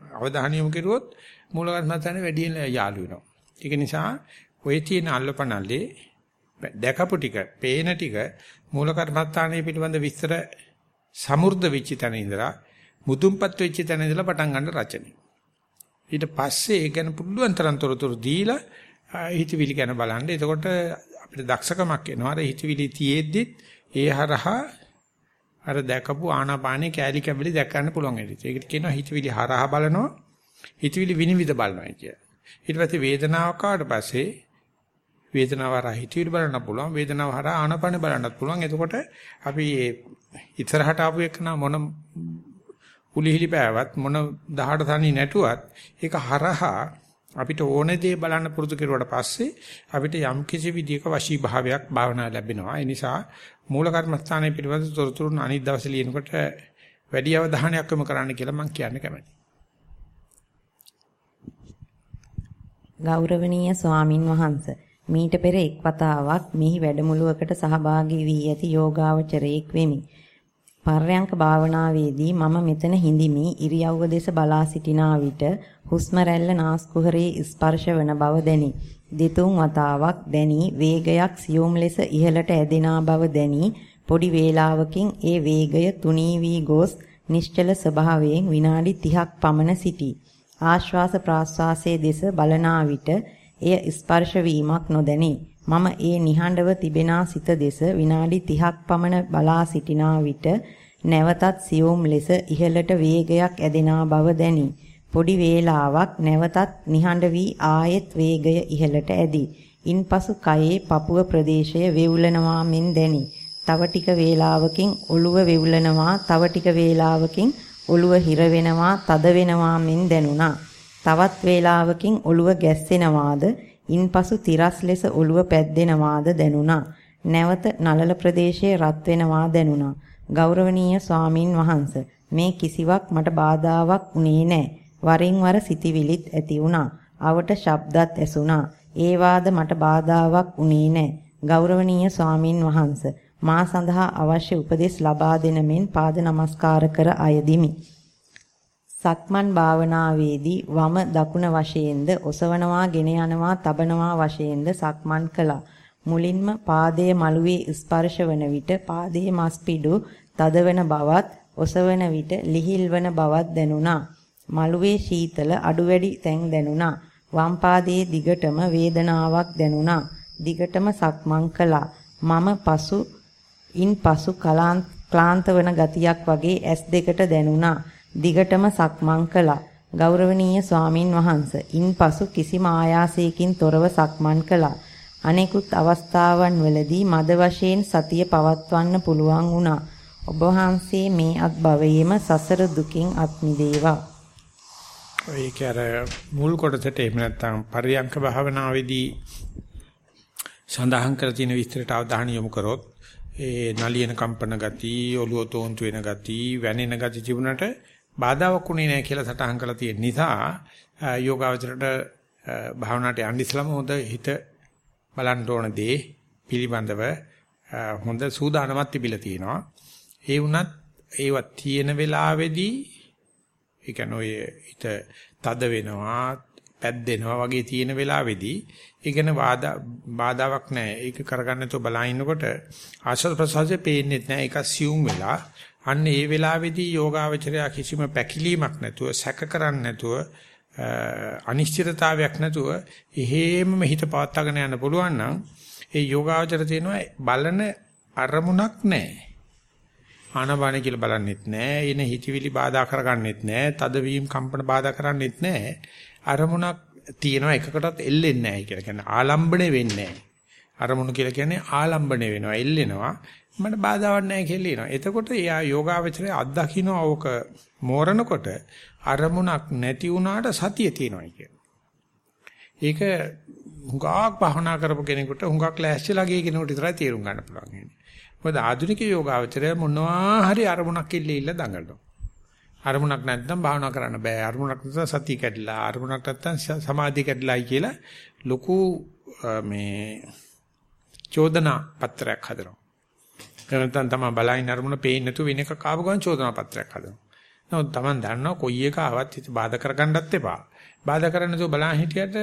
අවධානය යොමු කරුවොත් මූල කර්මස්ථානේ වැඩියෙන් යාළු වෙනවා. ඒක නිසා ඔය තියෙන අල්ලපනල්ලේ දැකපු ටික, පේන ටික මූල කර්මස්ථානයේ පිළිබඳ විස්තර සමෘද්ධ වෙච්ච තැන ඉඳලා මුදුන්පත් වෙච්ච තැන ඉඳලා පටන් ගන්න රචනය. ඊට පස්සේ ඒ ගැන පුළුවන් තරම් තොරතුරු දීලා හිතවිලි ගැන බලන්න. එතකොට අපිට දක්ෂකමක් එනවා. අර හිතවිලි තියේද්දි ඒ හරහා අර දැකපු ආනාපානේ කෑලි කැබලි දැක ගන්න පුළුවන් වෙයි. ඒකට කියනවා හිතවිලි හරහා බලනවා. හිතවිලි විනිවිද බලනවා කිය. ඊට පස්සේ වේදනාවක් ආවට පස්සේ වේදනාව හරහා හිතවිලි බලන්න පුළුවන්. වේදනාව හරහා ආනාපානේ බලන්නත් පුළුවන්. එතකොට අපි ඉස්සරහට ආපු එක මොන උලිහිලි පෑවත් මොන දහඩ තනි නැටුවත් ඒක හරහා අපිට ඕන දේ බලන්න පුරුදු කෙරුවට පස්සේ අපිට යම් කිසි විදියක වශී භාවයක් භාවනා ලැබෙනවා. ඒ නිසා මූල කර්මස්ථානයේ පිළිබඳ තොරතුරු අනිත් දවසේ ලියනකොට වැඩි අවධානයක් යොමු කරන්න කියලා මම කියන්න කැමතියි. ගෞරවනීය ස්වාමින් වහන්සේ මීට පෙර එක් වතාවක් මෙහි වැඩමුළුවකට සහභාගී වී ඇති යෝගාවචරයෙක් වෙමි. පර්යංක භාවනාවේදී මම මෙතන හිඳිමි ඉරියව්ව දෙස බලා සිටිනා විට හුස්ම රැල්ල නාස්කුහරේ ස්පර්ශ වන බව දැනි. දෙතුන් වතාවක් දැනි වේගයක් සියුම් ලෙස ඉහළට ඇදෙනා බව දැනි පොඩි වේලාවකින් ඒ වේගය තුනී වී ගොස් නිශ්චල ස්වභාවයෙන් විනාඩි 30ක් පමණ සිටී. ආශ්වාස ප්‍රාශ්වාසයේ දෙස බලනා විට එය ස්පර්ශ වීමක් නොදැනී මම ඒ නිහඬව තිබෙනා සිත දෙස විනාඩි 30ක් පමණ බලා සිටිනා විට නැවතත් සියුම් ලෙස ඉහළට වේගයක් ඇදෙනා බව දැනි. පොඩි වේලාවක් නැවතත් නිහඬ වී ආයෙත් වේගය ඉහළට ඇදී. ඉන්පසු කයේ පපුව ප්‍රදේශය වේවුලනවා මෙන් දැනි. තව ටික වේලාවකින් ඔළුව වේවුලනවා, තව ටික වේලාවකින් ඔළුව හිර වෙනවා, තද වෙනවා මෙන් දැනුණා. තවත් වේලාවකින් ඔළුව ගැස්සෙනවාද, ඉන්පසු තිරස් ලෙස ඔළුව පැද්දෙනවාද දැනුණා. නැවත නලල ප්‍රදේශයේ රත් වෙනවා දැනුණා. ගෞරවනීය ස්වාමින් වහන්සේ මේ කිසිවක් මට බාධාවක් උනේ නැහැ. වරින් වර සිටිවිලිත් ඇති වුණා. අවට ශබ්දත් ඇසුණා. ඒ වාද මට බාධාවක් උනේ නැහැ. ගෞරවනීය ස්වාමින් වහන්සේ මා සඳහා අවශ්‍ය උපදෙස් ලබා දෙන මෙන් පාද නමස්කාර කර අයදිමි. සක්මන් භාවනාවේදී වම දකුණ වශයෙන්ද ඔසවනවා ගෙන යනවා තබනවා වශයෙන්ද සක්මන් කළා. මුලින්ම පාදයේ මළුවේ ස්පර්ශ වන විට පාදයේ මස්පිඩු තදවන බවත් ඔසවන විට ලිහිල් වන බවත් දැනුණා. මළුවේ සීතල අඩු වැඩි තැන් දැනුණා. වම් පාදයේ දිගටම වේදනාවක් දැනුණා. දිගටම සක්මන් කළා. මම පසු ඉන් පසු ක්ලාන්ත වන ගතියක් වගේ ඇස් දෙකට දැනුණා. දිගටම සක්මන් කළා. ගෞරවනීය ස්වාමින් වහන්සේ ඉන්පසු කිසිම ආයාසයකින් තොරව සක්මන් කළා. අනෙකුත් අවස්ථාවන් වලදී මද වශයෙන් සතිය පවත්වන්න පුළුවන් වුණා. ඔබ වහන්සේ මේ අත්භවයේම සසර දුකින් අත් මිදේවා. ඒක අර මුල් කොටසට එහෙම නැත්නම් පරියංක භාවනාවේදී සඳහන් කර තියෙන විස්තරයට අවධානය යොමු කරොත් ඒ නලියන කම්පන ගති, ඔළුව තෝන්තු වෙන ගති, වැනෙන ගති තිබුණට බාධාවක් උනේ නැහැ කියලා සටහන් කරලා තියෙන නිසා යෝගාවචරයට භාවනාවට යන්න ඉස්සලම හොඳ හිත බලන්න ඕන දේ පිළිබඳව හොඳ සූදානමක් තිබිලා තියෙනවා. ඒ වුණත් ඒවත් තියෙන වෙලාවේදී ඒ කියන්නේ ඔය හිත තද වෙනවා, පැද්දෙනවා වගේ තියෙන වෙලාවේදී ඒකන බාධාවක් නැහැ. ඒක කරගන්න නැතුව බලා ඉන්නකොට ආශ්වාස ප්‍රශ්වාසයේ පේන්නේ නැහැ. ඒක සියුම් වෙලා අන්න ඒ වෙලාවේදී යෝගාවචරය කිසිම පැකිලීමක් නැතුව සැක කරන්නේ නැතුව අනිශ්චිතතාවයක් නැතුව එහෙමම හිත පවත්වාගෙන යන්න පුළුවන් නම් ඒ යෝගාවචර තියෙනවා බලන අරමුණක් නැහැ. ආනපාන කියලා බලන්නෙත් නැහැ. එන හිතවිලි බාධා කරගන්නෙත් නැහැ. තදවීම කම්පන බාධා කරන්නෙත් නැහැ. අරමුණක් තියෙනවා එකකටත් එල්ලෙන්නේ නැහැ කියලා කියන්නේ ආලම්බණය වෙන්නේ නැහැ. අරමුණු කියලා කියන්නේ ආලම්බණය වෙනවා එල්ලෙනවා. මට බාධාවක් නැහැ කියලා එනවා. එතකොට එයා යෝගාවචරයේ අත්දකින්න ඕක මෝරනකොට අරමුණක් නැති වුණාට සතිය තියෙනවා කියන්නේ. ඒක හුඟක් භවනා කරපු කෙනෙකුට හුඟක් ලෑස්තිලා ගිය කෙනෙකුට විතරයි තේරුම් ගන්න පුළුවන් වෙන්නේ. මොකද ආධුනික යෝගාවචරය මොනවා හරි අරමුණක් ඉල්ල ඉල්ල දඟලනවා. අරමුණක් නැත්නම් භාවනා කරන්න බෑ. අරමුණක් නැත්නම් සතිය කැඩිලා, අරමුණක් නැත්නම් සමාධිය කැඩිලායි කියලා ලොකු මේ චෝදනා පත්‍රයක් හදනවා. එහෙනම් තමයි බලයින් අරමුණ පේන්නේ නැතුව වෙන එකක් ආව ගමන් චෝදනා පත්‍රයක් හදනවා. නමුත් Taman දන්නවා කොයි එක ආවත් හිත බාධා කරගන්නත් එපා. බාධා කරන්න නැතුව බලන් හිටියට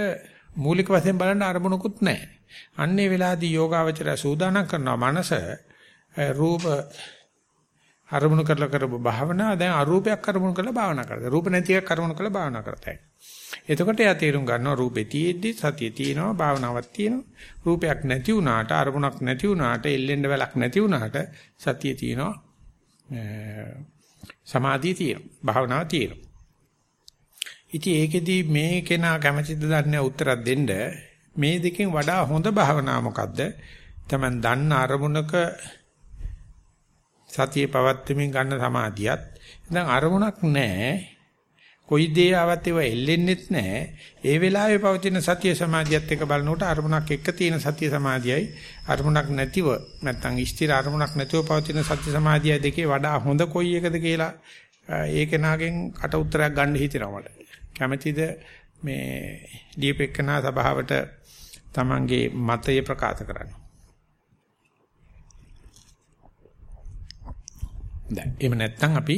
මූලික වශයෙන් බලන්න අරමුණකුත් නැහැ. අන්නේ වෙලාවේදී යෝගාවචරය සූදානම් කරනවා මනස රූප අරමුණු කරලා කරපු භාවනාව දැන් අරූපයක් අරමුණු කරලා භාවනා කරලා. රූප නැති එකක් අරමුණු කරලා භාවනා කරතයි. එතකොට එයා තේරුම් ගන්නවා රූපේ තියෙද්දි සතිය තියෙනවා භාවනාවක් තියෙනවා. රූපයක් නැති වුණාට අරමුණක් නැති වුණාට එල්ලෙන්න වෙලක් නැති වුණාට සතිය තියෙනවා. සමාධිය තියෙනවා. භාවනාව තියෙනවා. ඉතින් ඒකෙදි මේ කෙනා කැමැතිද දන්නේ උත්තරයක් දෙන්න මේ දෙකෙන් වඩා හොඳ භාවනාව මොකද්ද? තමන් දන්න අරමුණක සතිය පවත්වමින් ගන්න සමාධියත් දැන් අරමුණක් නැහැ. කොයි දේ ආවත් ඒව එල්ලෙන්නෙත් නැහැ. ඒ වෙලාවේ පවතින සතිය සමාධියත් එක්ක බලනකොට අරමුණක් එක්ක තියෙන සතිය සමාධියයි අරමුණක් නැතිව නැත්තම් ස්ථිර අරමුණක් නැතිව පවතින සතිය සමාධියයි දෙකේ වඩා හොඳ කොයි එකද කියලා ඒක නාගෙන් කට උත්තරයක් ගන්න හිතෙනවා මට. කැමැතිද මේ දීපෙක්කනා සභාවට තමන්ගේ මතය ප්‍රකාශ කරන්න. දැන් එහෙම නැත්නම් අපි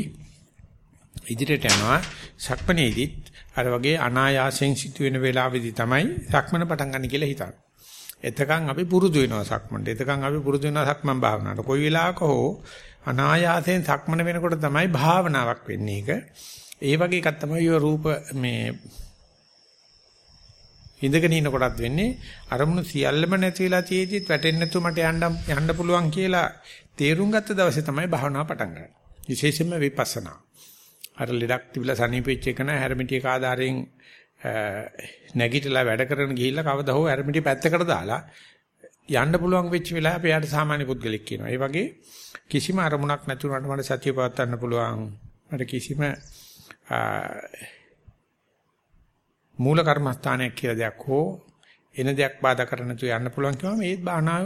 ඉදිරියට යනවා සක්මනේදිත් අර වගේ අනායාසයෙන් සිදුවෙන වෙලාවෙදි තමයි සක්මන පටන් ගන්න කියලා හිතන්නේ. එතකන් අපි පුරුදු වෙනවා සක්මන්ට. එතකන් අපි පුරුදු වෙනවා සක්මන් භාවනාවට. කොයි වෙලාවක හෝ අනායාසයෙන් සක්මන වෙනකොට තමයි භාවනාවක් වෙන්නේ ඒක. ඒ වගේ එකක් තමයි රූප මේ ඉඳගෙන ඉන්න කොටත් වෙන්නේ අරමුණු සියල්ලම නැති වෙලා තියෙද්දිත් වැටෙන්නේ නැතුව මට යන්න යන්න පුළුවන් කියලා තේරුම් ගත්ත දවසේ තමයි භාවනාව පටන් ගන්න. විශේෂයෙන්ම විපස්සනා. අර ලෙඩක් තිබිලා සනීපෙච්ච එක නෑ හැරමිටියක ආධාරයෙන් නැගිටලා වැඩ කරන ගිහිල්ලා කවදා හෝ හැරමිටිය පැත්තකට දාලා යන්න පුළුවන් වෙච්ච වෙලාව අපි යාට සාමාන්‍ය පුද්ගලෙක් කියනවා. ඒ වගේ කිසිම අරමුණක් නැතුණාට මට සතිය පවත්වන්න පුළුවන්. මට කිසිම මූල කර්මස්ථානයක් කියලා දෙයක් හෝ එන දෙයක් බාධා කර නැතුව යන්න පුළුවන් කියවම ඒත් බානාව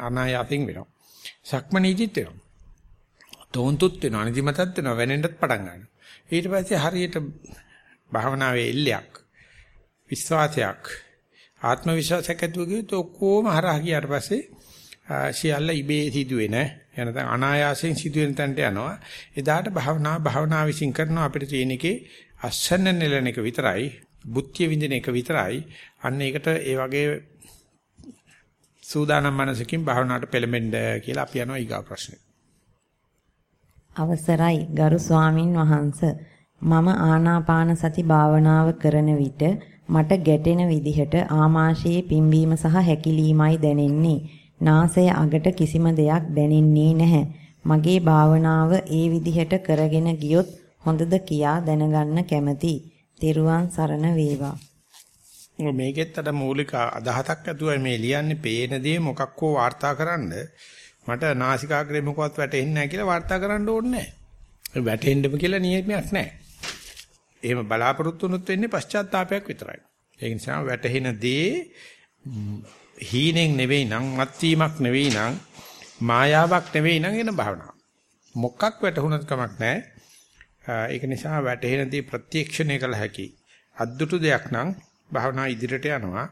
අනායාසින් වෙනවා. සක්මනීජිත් වෙනවා. තෝන්තුත් වෙනවා, අනිදිමතත් වෙනවා, වෙනෙන්නත් පටන් ගන්නවා. ඊට පස්සේ හරියට භාවනාවේ එල්ලයක් විශ්වාසයක් ආත්ම විශ්වාසයක් ඇතුව ගියොත් ඔක්කොම හරහා ගියාට පස්සේ සියල්ල ඉබේ සිදුවෙන එනතන අනායාසයෙන් සිදුවෙන තැනට යනවා. එදාට භාවනා භාවනා විශ්ින් කරනවා අපිට තියෙන එකේ අස්සන්න නෙලන එක විතරයි, බුද්ධිය විඳින එක විතරයි. අන්න ඒකට ඒ වගේ සූදානම් මනසකින් භාවනාවට පෙළඹෙන්න කියලා අපි යනවා ඊගා ප්‍රශ්නේ. අවසරයි ගරු ස්වාමින් වහන්සේ මම ආනාපාන සති භාවනාව කරන විට මට ගැටෙන විදිහට ආමාශයේ පිම්බීම සහ හැකිලීමයි දැනෙන්නේ. නාසය අගට කිසිම දෙයක් දැනෙන්නේ නැහැ. මගේ භාවනාව ඒ විදිහට කරගෙන ගියොත් හොඳද කියා දැනගන්න කැමතියි. තෙරුවන් සරණ වේවා. මේකෙත් අර මූලික අදහසක් ඇතුවයි මේ ලියන්නේ පේන දේ මොකක් හෝ වාර්තා කරන්න මට නාසිකාග්‍රේ මොකවත් වැටෙන්නේ නැහැ කියලා වාර්තා කරන්න ඕනේ නැහැ. වැටෙන්නම කියලා නියමයක් නැහැ. එහෙම බලාපොරොත්තු වුණොත් වෙන්නේ පශ්චාත්තාවයක් විතරයි. ඒ නිසා වැටහෙන දේ හීනෙන් නෙවෙයි නම් මත්වීමක් නෙවෙයි නම් මායාවක් නෙවෙයි නම් එන භාවනාව. මොකක් වැටහුණත් කමක් නැහැ. ඒක නිසා වැටහෙන දේ ප්‍රත්‍යක්ෂණය කළ හැකි. අද්දුටු දෙයක් නම් භාවනා ඉදිරියට යනවා.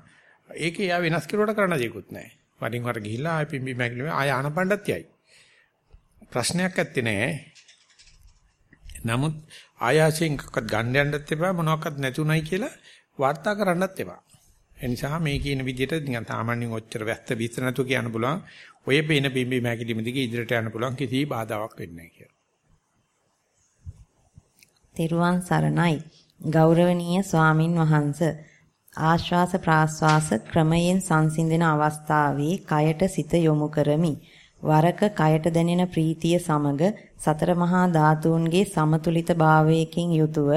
ඒකේ යා වෙනස් කරුවට කරන්න දෙයක්වත් නැහැ. වරින් වර ගිහිල්ලා ආයෙ පිම්බි මැකිලිම ආය ආනපණ්ඩත් යයි. ප්‍රශ්නයක් ඇත්තේ නැහැ. නමුත් ආයාසයෙන් එකක්වත් ගන්න යන්නත් එපා මොනවාක්වත් නැතුණයි කියලා වාර්තා කරන්නත් එපා. ඒ නිසා මේ කියන විදිහට නිකන් සාමාන්‍යයෙන් ඔච්චර වැස්ත විස්තර නැතුව කියන්න පුළුවන්. ඔය පේන පිම්බි මැකිලිම දිගේ ඉදිරියට යන්න පුළුවන් කිසි බාධාවක් වෙන්නේ නැහැ කියලා. තෙරුවන් සරණයි. ගෞරවනීය ස්වාමින් වහන්සේ ආශ්වාස ප්‍රාශ්වාස ක්‍රමයෙන් සංසිඳන අවස්ථාවේ කයට සිත යොමු කරමි. වරක කයට දැනෙන ප්‍රීතිය සමග සතර මහා ධාතුන්ගේ සමතුලිත භාවයකින් යුතුව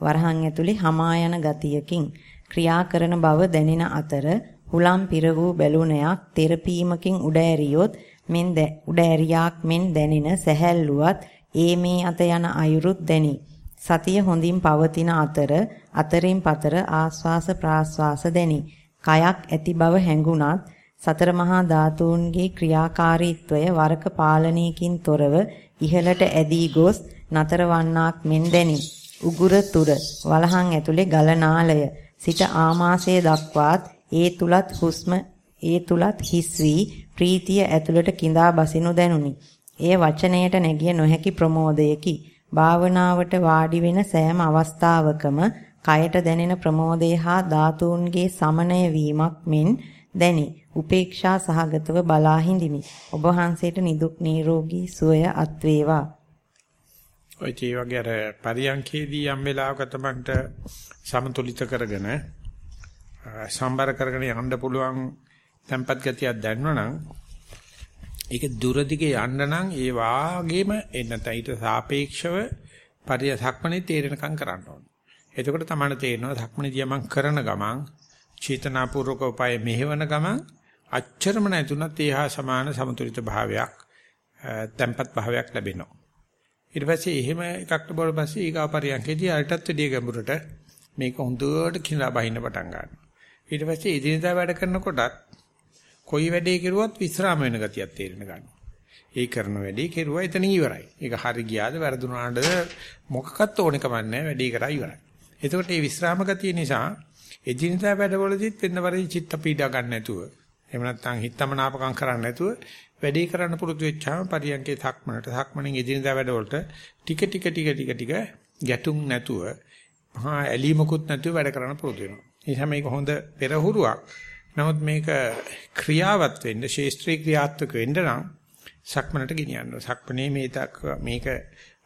වරහන් ඇතුලේ hama යන ගතියකින් ක්‍රියා කරන බව දැනෙන අතර හුලම් පිර වූ බැලුණයක් තෙරපීමකින් උඩ ඇරියොත් මෙන් උඩ ඇරියාක් මෙන් දැනෙන සැහැල්ලුවත් ඒ මේ අත යන අයුරුත් දැනේ. සතිය හොඳින් පවතින අතර අතරින් පතර ආස්වාස ප්‍රාස්වාස දැනි. කයක් ඇති බව හැඟුණත් සතර මහා ධාතුන්ගේ ක්‍රියාකාරීත්වය වරක පාලනයකින් තොරව ඉහළට ඇදී ගොස් නතර වන්නාක් මෙන් දැනි. උගුර තුර වලහන් ඇතුලේ ගලනාලය සිට ආමාශය දක්වාත් ඒ තුලත් හුස්ම ඒ තුලත් හිස් වී ප්‍රීතිය ඇතුළට கிඳා බසිනු දැනුනි. එය වචනයට නැගිය නොහැකි ප්‍රමෝදයකි. භාවනාවට වාඩි වෙන සෑම අවස්ථාවකම කයට දැනෙන ප්‍රමෝදය හා ධාතුන්ගේ සමනය වීමක් මෙන් දැනි. උපේක්ෂා සහගතව බලා හිඳිමි. ඔබ වහන්සේට නිදුක් නිරෝගී සුවය අත් වේවා. ඔය ඒ වගේ අර පරියන්කේදී යම් වෙලාවක තමන්ට සමතුලිත කරගෙන සම්බර කරගෙන යන්න පුළුවන් tempat ගතියක් දැනනනම් ඒක දුර දිගේ යන්න නම් ඒ වාගේම එන්නත ඊට සාපේක්ෂව පරිසක්මනේ තේරෙනකම් කරන්න ඕනේ. එතකොට තමයි තේරෙනවා සක්මනේදී මම කරන ගමන් චේතනාපූර්වක උපාය මෙහෙවන ගමන් අච්චරම නැතුණත් ඒහා සමාන සමතුලිත භාවයක් tempat භාවයක් ලැබෙනවා. ඊට පස්සේ එහෙම එකක් බල පස්සේ ඊගා පරියන්කේදී අරටත් වැඩිය ගැඹුරට මේක හොඳට කිනලා බහින්න පටන් ගන්නවා. ඊට පස්සේ ඉදිනදා වැඩ කරනකොටත් කොයි වැඩේ කෙරුවත් විස්්‍රාම වෙන ගතියක් තේරෙන ගන්නවා. ඒ කරන වැඩේ කෙරුවා එතන ඉවරයි. ඒක හරි ගියාද වැරදුනාද මොකක්වත් ඕනේ කමන්නේ වැඩේ කරා ඉවරයි. එතකොට මේ විස්්‍රාම ගතිය නිසා එදිනදා වැඩවලදීත් වෙන පරිදි චිත්ත පීඩා ගන්න නැතුව එහෙම නැත්නම් හිතමනාපකම් කරන්න නැතුව වැඩේ කරන්න පුරුදු වෙච්චාම පරියන්කේ සක්මනට සක්මණෙන් එදිනදා වැඩවලට ටික ටික ටික ටික ටික ගැටුම් නැතුව මහා ඇලීමකුත් නැතුව වැඩ කරන්න පුරුදු වෙනවා. ඒ නිසා මේක හොඳ පෙරහුරුවක්. නමුත් මේක ක්‍රියාවත් වෙන්න ශේස්ත්‍රීය ක්‍රියාත්මක වෙන්න නම් සක්මනට ගෙනියන්න. සක්මනේ මේ මේක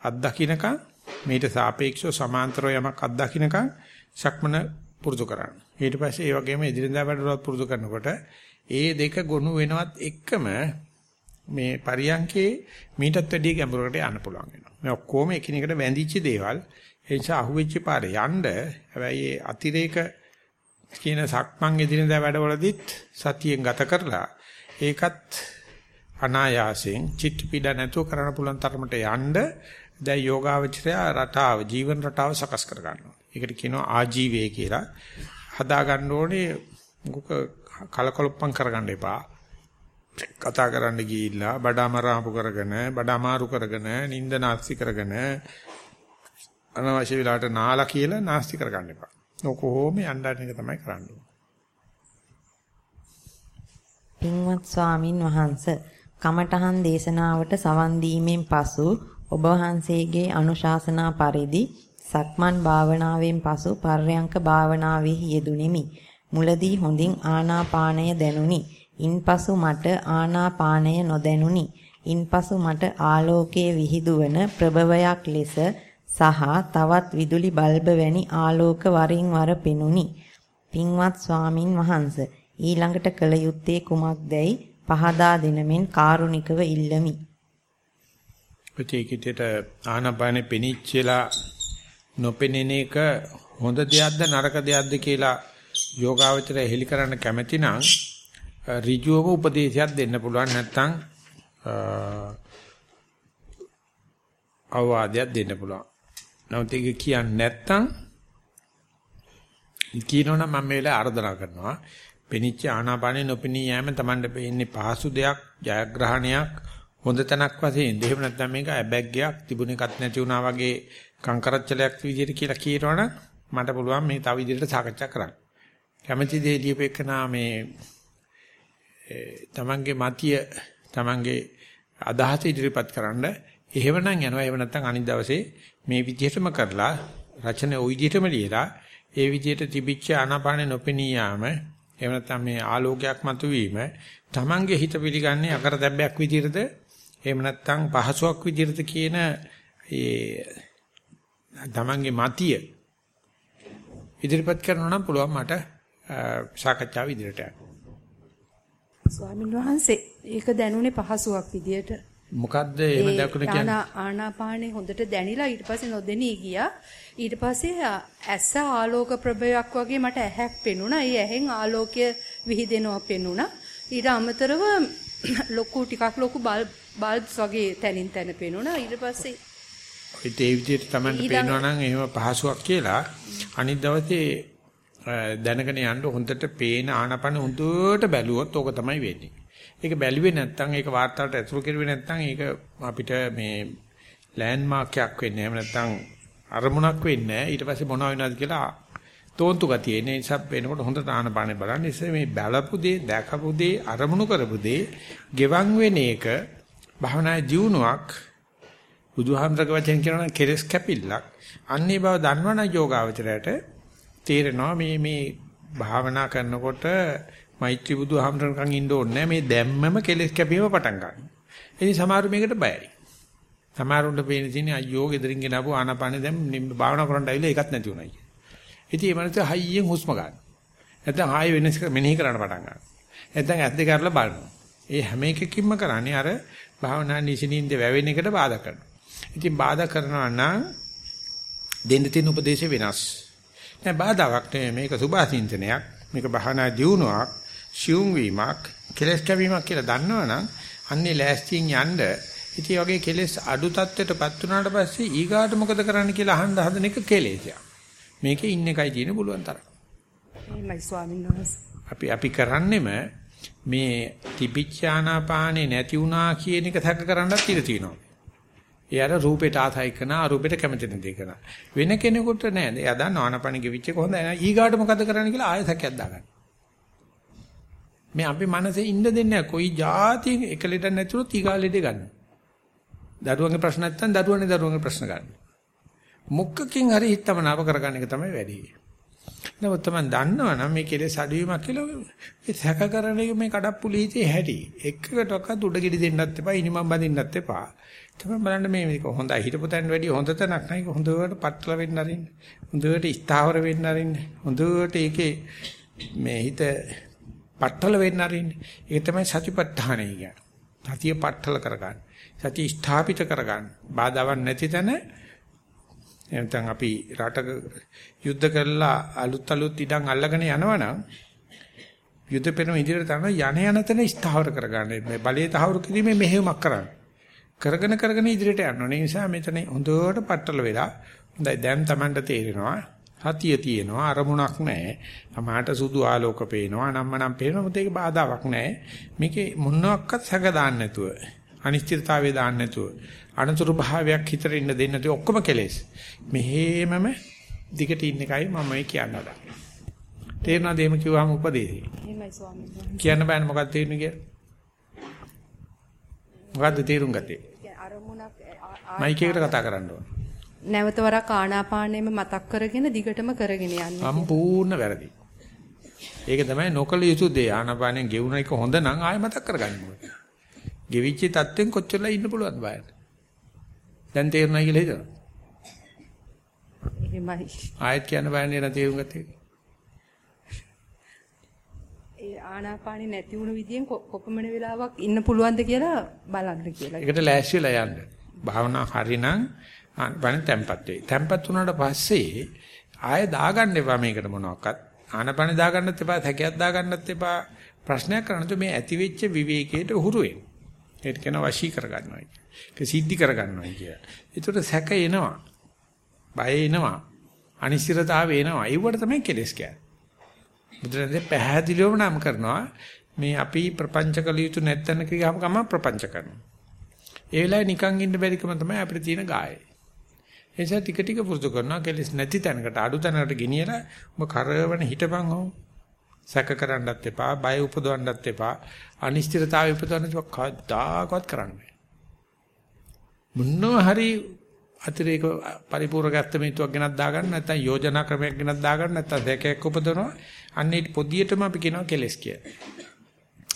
අත්දකින්නකම් මේට සාපේක්ෂව සමාන්තරව යමක් අත්දකින්නකම් සක්මන පුරුදු කරන්න. ඊට පස්සේ ඒ වගේම එදිනදා වැඩවලත් පුරුදු කරනකොට ඒ දෙක ගොනු වෙනවත් එක්කම මේ පරියන්කේ මීටත් වැඩිය ගැඹුරකට යන්න පුළුවන් වෙනවා. මේ ඔක්කොම එකිනෙකට වැඳිච්ච දේවල් ඒ නිසා අහුවෙච්ච පාරේ යන්න හැබැයි ඒ අතිරේක කියන සක්මන් එදිනදා වැඩවලදීත් සතියෙන් ගත කරලා ඒකත් අනායාසයෙන් චිත්ත පීඩ නැතුව කරන්න පුළුවන් තරමට යන්න දැන් යෝගාවචරය රටාව ජීවන රටාව සකස් කර ගන්නවා. ඒකට කියනවා ආජීවය කියලා. හදා ගන්න ඕනේ මොකක කලකොලොප්පම් කරගන්න එපා. කතා කරන්න ගිහිල්ලා බඩ අමරාපු කරගෙන බඩ අමාරු කරගෙන නිින්ද නාස්ති කරගෙන අනවශ්‍ය වෙලාවට නාලා කියලා නාස්ති කරගන්න එපා. ඔකෝම යන්න එක තමයි කරන්න ඕනේ. පින්වත් ස්වාමින් වහන්සේ කමඨහන් දේශනාවට සවන් දීමෙන් පසු ඔබ වහන්සේගේ අනුශාසනා පරිදි සක්මන් භාවනාවෙන් පසු පර්යංක භාවනාවෙහි යෙදුණෙමි. මුලදී හොඳින් ආනාපානය දැනුනි. ඉන්පසු මට ආනාපානය නොදැනුනි. ඉන්පසු මට ආලෝකයේ විහිදුවන ප්‍රභවයක් ලෙස සහ තවත් විදුලි බල්බ වැනි ආලෝක වරින් වර පෙනුනි. පින්වත් ස්වාමින් වහන්සේ ඊළඟට කළ යුත්තේ කුමක්දයි පහදා දෙනමින් කාරුණිකව ඉල්ලමි. ප්‍රතිකිතේට ආනපානෙ පෙනිච්චලා නොපෙනෙන එක හොඳ දෙයක්ද නරක දෙයක්ද කියලා යෝගාවචරය හෙලි කරන්න කැමැති නම් ඍජුවම උපදේශයක් දෙන්න පුළුවන් නැත්නම් අවවාදයක් දෙන්න පුළුවන්. නමුත් ඒක කියන්නේ නැත්නම් කියනවනම් මම මේ වෙලාවේ ආර්දනා කරනවා. පෙනිච්ච ආනාපානේ නොපෙනී යෑම Tamanට පෙන්නේ පහසු දෙයක්, ජයග්‍රහණයක්, හොඳ තැනක් වශයෙන්. එහෙම නැත්නම් මේක ඇබැග්ගයක් තිබුණ එකක් නැති වුණා වගේ කංකරච්චලයක් විදිහට කියලා කියනවනම් මට පුළුවන් මේ තව විදිහට සාකච්ඡා කරන්න. කැමැති දේ ලියපෙකනා මේ තමන්ගේ මතිය තමන්ගේ අදහස ඉදිරිපත් කරන්න එහෙමනම් යනවා එහෙම නැත්නම් අනිත් දවසේ මේ විදිහටම කරලා රචන ওই විදිහටම ලියලා ඒ විදිහට තිබිච්ච ආනාපානෙ නොපෙනී යාම එහෙම නැත්නම් මේ ආලෝකයක් මතුවීම තමන්ගේ හිත පිළිගන්නේ අකරතැබ්බයක් විදිහටද එහෙම නැත්නම් පහසුවක් විදිහටද කියන ඒ තමන්ගේ මතිය ඉදිරිපත් කරනවා නම් පුළුවන් මට සාකච්ඡාව ඉදිරියට යන්න. ස්වාමීන් වහන්සේ ඒක දැනුනේ පහසුවක් විදියට. මොකද්ද එහෙම දකුණ කියන්නේ? ආනාපානේ හොඳට දැනිලා ඊට පස්සේ නොදෙනී ගියා. ඊට පස්සේ ඇස ආලෝක ප්‍රභයක් වගේ මට ඇහැක් පෙනුණා. ඒ ඇහෙන් ආලෝකය විහිදෙනවා පෙනුණා. ඊට අමතරව (clears throat) ලොකු ටිකක් ලොකු බල්බ්ස් වගේ තැනින් තැන පෙනුණා. ඊට පස්සේ ඒ විදිහට තමයි පේනවා නම් එහෙම පහසුවක් කියලා අනිත් දවසේ දැනගෙන යන්න හොඳට පේන ආනපන හොඳට බැලුවොත් ඕක තමයි වෙන්නේ. ඒක බැලුවේ නැත්නම් ඒක වාර්තාවට ඇතුළු කරුවේ නැත්නම් ඒක අපිට මේ ලෑන්ඩ්මාර්ක් එකක් වෙන්නේ. එහෙම නැත්නම් අරමුණක් වෙන්නේ නැහැ. ඊට පස්සේ මොනව වෙනවද කියලා තෝන්තු ගතිය. ඒ නිසා වෙනකොට හොඳ තානපානේ බලන්න. ඉතින් මේ බැලපු දේ, දැකපු දේ, අරමුණු කරපු දේ ගෙවන් වෙන එක භවනා ජීවුණාවක් බුදුහාමරගේ වචෙන් කියනවා කෙලස් කැපිල්ලක්. අන්නේ බව දන්නවනම් යෝගාවචරයට තේරෙනවා මේ මේ භාවනා කරනකොට මෛත්‍රී බුදුහාමරකන් ඉන්න ඕනේ මේ දැම්මම කෙලස් කැපීම පටන් ගන්නවා. ඉතින් සමහරු මේකට බයයි. සමහරුන්ට පේන තියෙන්නේ අයියෝ ගෙදරින් ගෙනාවු ආනාපානෙ දැන් භාවනා කරන්න ඇවිල්ලා ඒකත් නැති උනායි. ඉතින් ඒ මනස හයියෙන් හුස්ම ගන්න. නැත්නම් ආයෙ වෙනස් මෙනෙහි කරන්න පටන් ගන්නවා. නැත්නම් ඇස් දෙක අරලා බලනවා. ඒ හැම එකකින්ම කරන්නේ අර භාවනා නිසිනින්ද වැවෙන එකට බාධා කරනවා. ඉතින් බාධා කරනවා නම් දෙන්න තියෙන උපදේශය වෙනස්. නෑ බාධාවක් නෙමෙයි මේක සුභාසින්තනයක්. මේක භාවනා දියුණුවක්, ශියුම් වීමක්, කෙලස් කැවීමක් කියලා දන්නවනම් අන්නේ ලෑස්තියෙන් යන්න ඉතින් වගේ කෙලස් අඩු තත්ත්වයටපත් වුණාට පස්සේ ඊගාට මොකද කරන්න කියලා අහන්න හදන එක කෙලෙසයක්. මේකේ ඉන්න එකයි තියෙන පුළුවන් තරම්. එහෙමයි ස්වාමීන් වහන්සේ. අපි අපි කරන්නේම මේ තිපිච්ඡානාපානේ නැති වුණා කියන එක තක කරන්නත් ඉඩ තියෙනවා. ඒ අර රූපේට ආසයි කරන අරූපේට කැමති නැති කරන. වෙන කෙනෙකුට නෑ. එයා දන්න ආනපන ගෙවිච්ච කොහොඳ ඊගාට මොකද කරන්න කියලා ආයෙසක්යක් දාගන්න. මේ අපි මනසේ ඉන්න දෙන්නේ කොයි જાති එක ලෙඩ නැතුනොත් ඊගා ලෙඩ ගන්න. දරුවන්ගේ ප්‍රශ්න නැත්තම් දරුවනේ දරුවන්ගේ ප්‍රශ්න ගන්න. මුක්කකින් හරි හිතමනාප කරගන්න එක තමයි වැඩි. නමුත් තමයි දන්නවනම් මේ කෙලෙස් අඩුවීමක් කියලා ඒ සැකකරන එක මේ කඩප්පුලි හිතේ හැටි. එකකටවත් උඩ ගෙඩි දෙන්නත් එපා, ඉනිමම් බඳින්නත් එපා. තමයි බලන්න මේ මේක හොඳයි හිතපු තැන වැඩි හොඳ තැනක් නයි හොඳට පටල වෙන්න අරින්න. හොඳට ස්ථාවර වෙන්න අරින්න. හොඳට ඒකේ මේ හිත පටල වෙන්න අරින්නේ. ඒක තමයි සතිපට්ඨානය කියන්නේ. සතිය පටල කරගන්න. සතිය ස්ථාපිත කරගන්න. බාධාවක් නැති තැන එතන අපි රටක යුද්ධ කරලා අලුත් අලුත් ඉඩම් අල්ලගෙන යනවනම් යුද පෙරම ඉදිරියට යන යන යන තැන ස්ථාවර කරගන්න මේ බලයේ තහවුරු කිරීමේ මෙහෙයුමක් කරන්න. කරගෙන කරගෙන ඉදිරියට යන්න. ඒ නිසා මෙතන හොඳට පట్టල වෙලා හොඳයි දැන් Tamanට තේරෙනවා සතිය තියෙනවා අරමුණක් නැහැ. තමාට සුදු ආලෝක පේනවා නම්මනම් පේනවා මොකද ඒක බාධාවක් නැහැ. මේකේ මොනවාක්වත් සැක දාන්න නැතුව අනිශ්චිතතාවය දාන්න නැතුව අනතුරු භාවයක් හිතට ඉන්න දෙන්නේ නැතුව ඔක්කොම කෙලෙස්. මෙහෙමම දිගට ඉන්න එකයි මම කියන්න තේරෙනවද එහෙම කිව්වම උපදේශي. එහෙමයි ස්වාමීන් වහන්සේ. කියන්න බෑනේ මොකක්ද තේරෙන්නේ කියලා. මොකද්ද තේරුම් ගත්තේ? අරමුණක් මයික් එකට කතා කරන්න ඕන. නැවත වරක් ආනාපානෙම මතක් කරගෙන දිගටම කරගෙන යන්න. සම්පූර්ණ වැරදි. ඒක තමයි නොකල යුතු දේ. ආනාපානෙන් ගෙවුන එක හොඳ නම් ආයෙ මතක් කරගන්න ඕනේ. ගෙවිච්ච තත්ත්වෙන් කොච්චරලා ඉන්න පුළුවන්ද බයන්න. දැන් තේරුණා කියලා හිතනවා. එහෙමයි. ආයෙත් කියන්න බයන්නේ නැ තේරුම් ගත්තේ. ඒ ආනාපානෙ නැති වුණු විදියෙන් කොපමණ වෙලාවක් ඉන්න පුළුවන්ද කියලා බලන්න කියලා. ඒකට ලෑස්ති වෙලා යන්න. භාවනා හරිනම් ආනපන තැම්පත් වෙයි. තැම්පත් වුණාට පස්සේ ආයෙ දාගන්න එපා මේකට මොනවාක්වත්. ආනපන දාගන්නත් එපා, තැකයක් දාගන්නත් එපා. ප්‍රශ්නයක් කරන්නේ මේ ඇති වෙච්ච විවේකයට උහුරු වෙන්න. ඒක කියන වශී කරගන්නවා කිය. ඒක සිද්ධි කරගන්නවා කිය. ඒකට සැක එනවා. බය එනවා. අනිශ්චිතතාවය එනවා. ඒවට තමයි කෙලස් කියන්නේ. බුදුරජාණන් පැහැදිලිවම නම් කරනවා මේ අපි ප්‍රපංච කළ යුතු නැත්තන කියලාම ගම ප්‍රපංච කරනවා. ඒ වෙලාවේ නිකන් ඉන්න බැරිකම තමයි අපිට තියෙන ගායය. ඒ නිසා ටික ටික පුරුදු කරනවා කෙලස් නැති තැනකට අඩු තැනකට ගෙනියලා ඔබ කරවන හිටපන් හො. සැක කරන්නත් එපා, බය උපදවන්නත් එපා, අනිශ්චිතතාවය උපදවන්නත් එපා කවදාකවත් කරන්න බෑ. මොනවා හරි අතිරේක පරිපූර්ණ ගැත්තමීතුවක් ගෙනත් දාගන්න නැත්නම් යෝජනා ක්‍රමයක් ගෙනත් දාගන්න නැත්නම් දැකයක් උපදවනවා අන්න ඒ පොදියටම අපි කියනවා කෙලස් කියලා.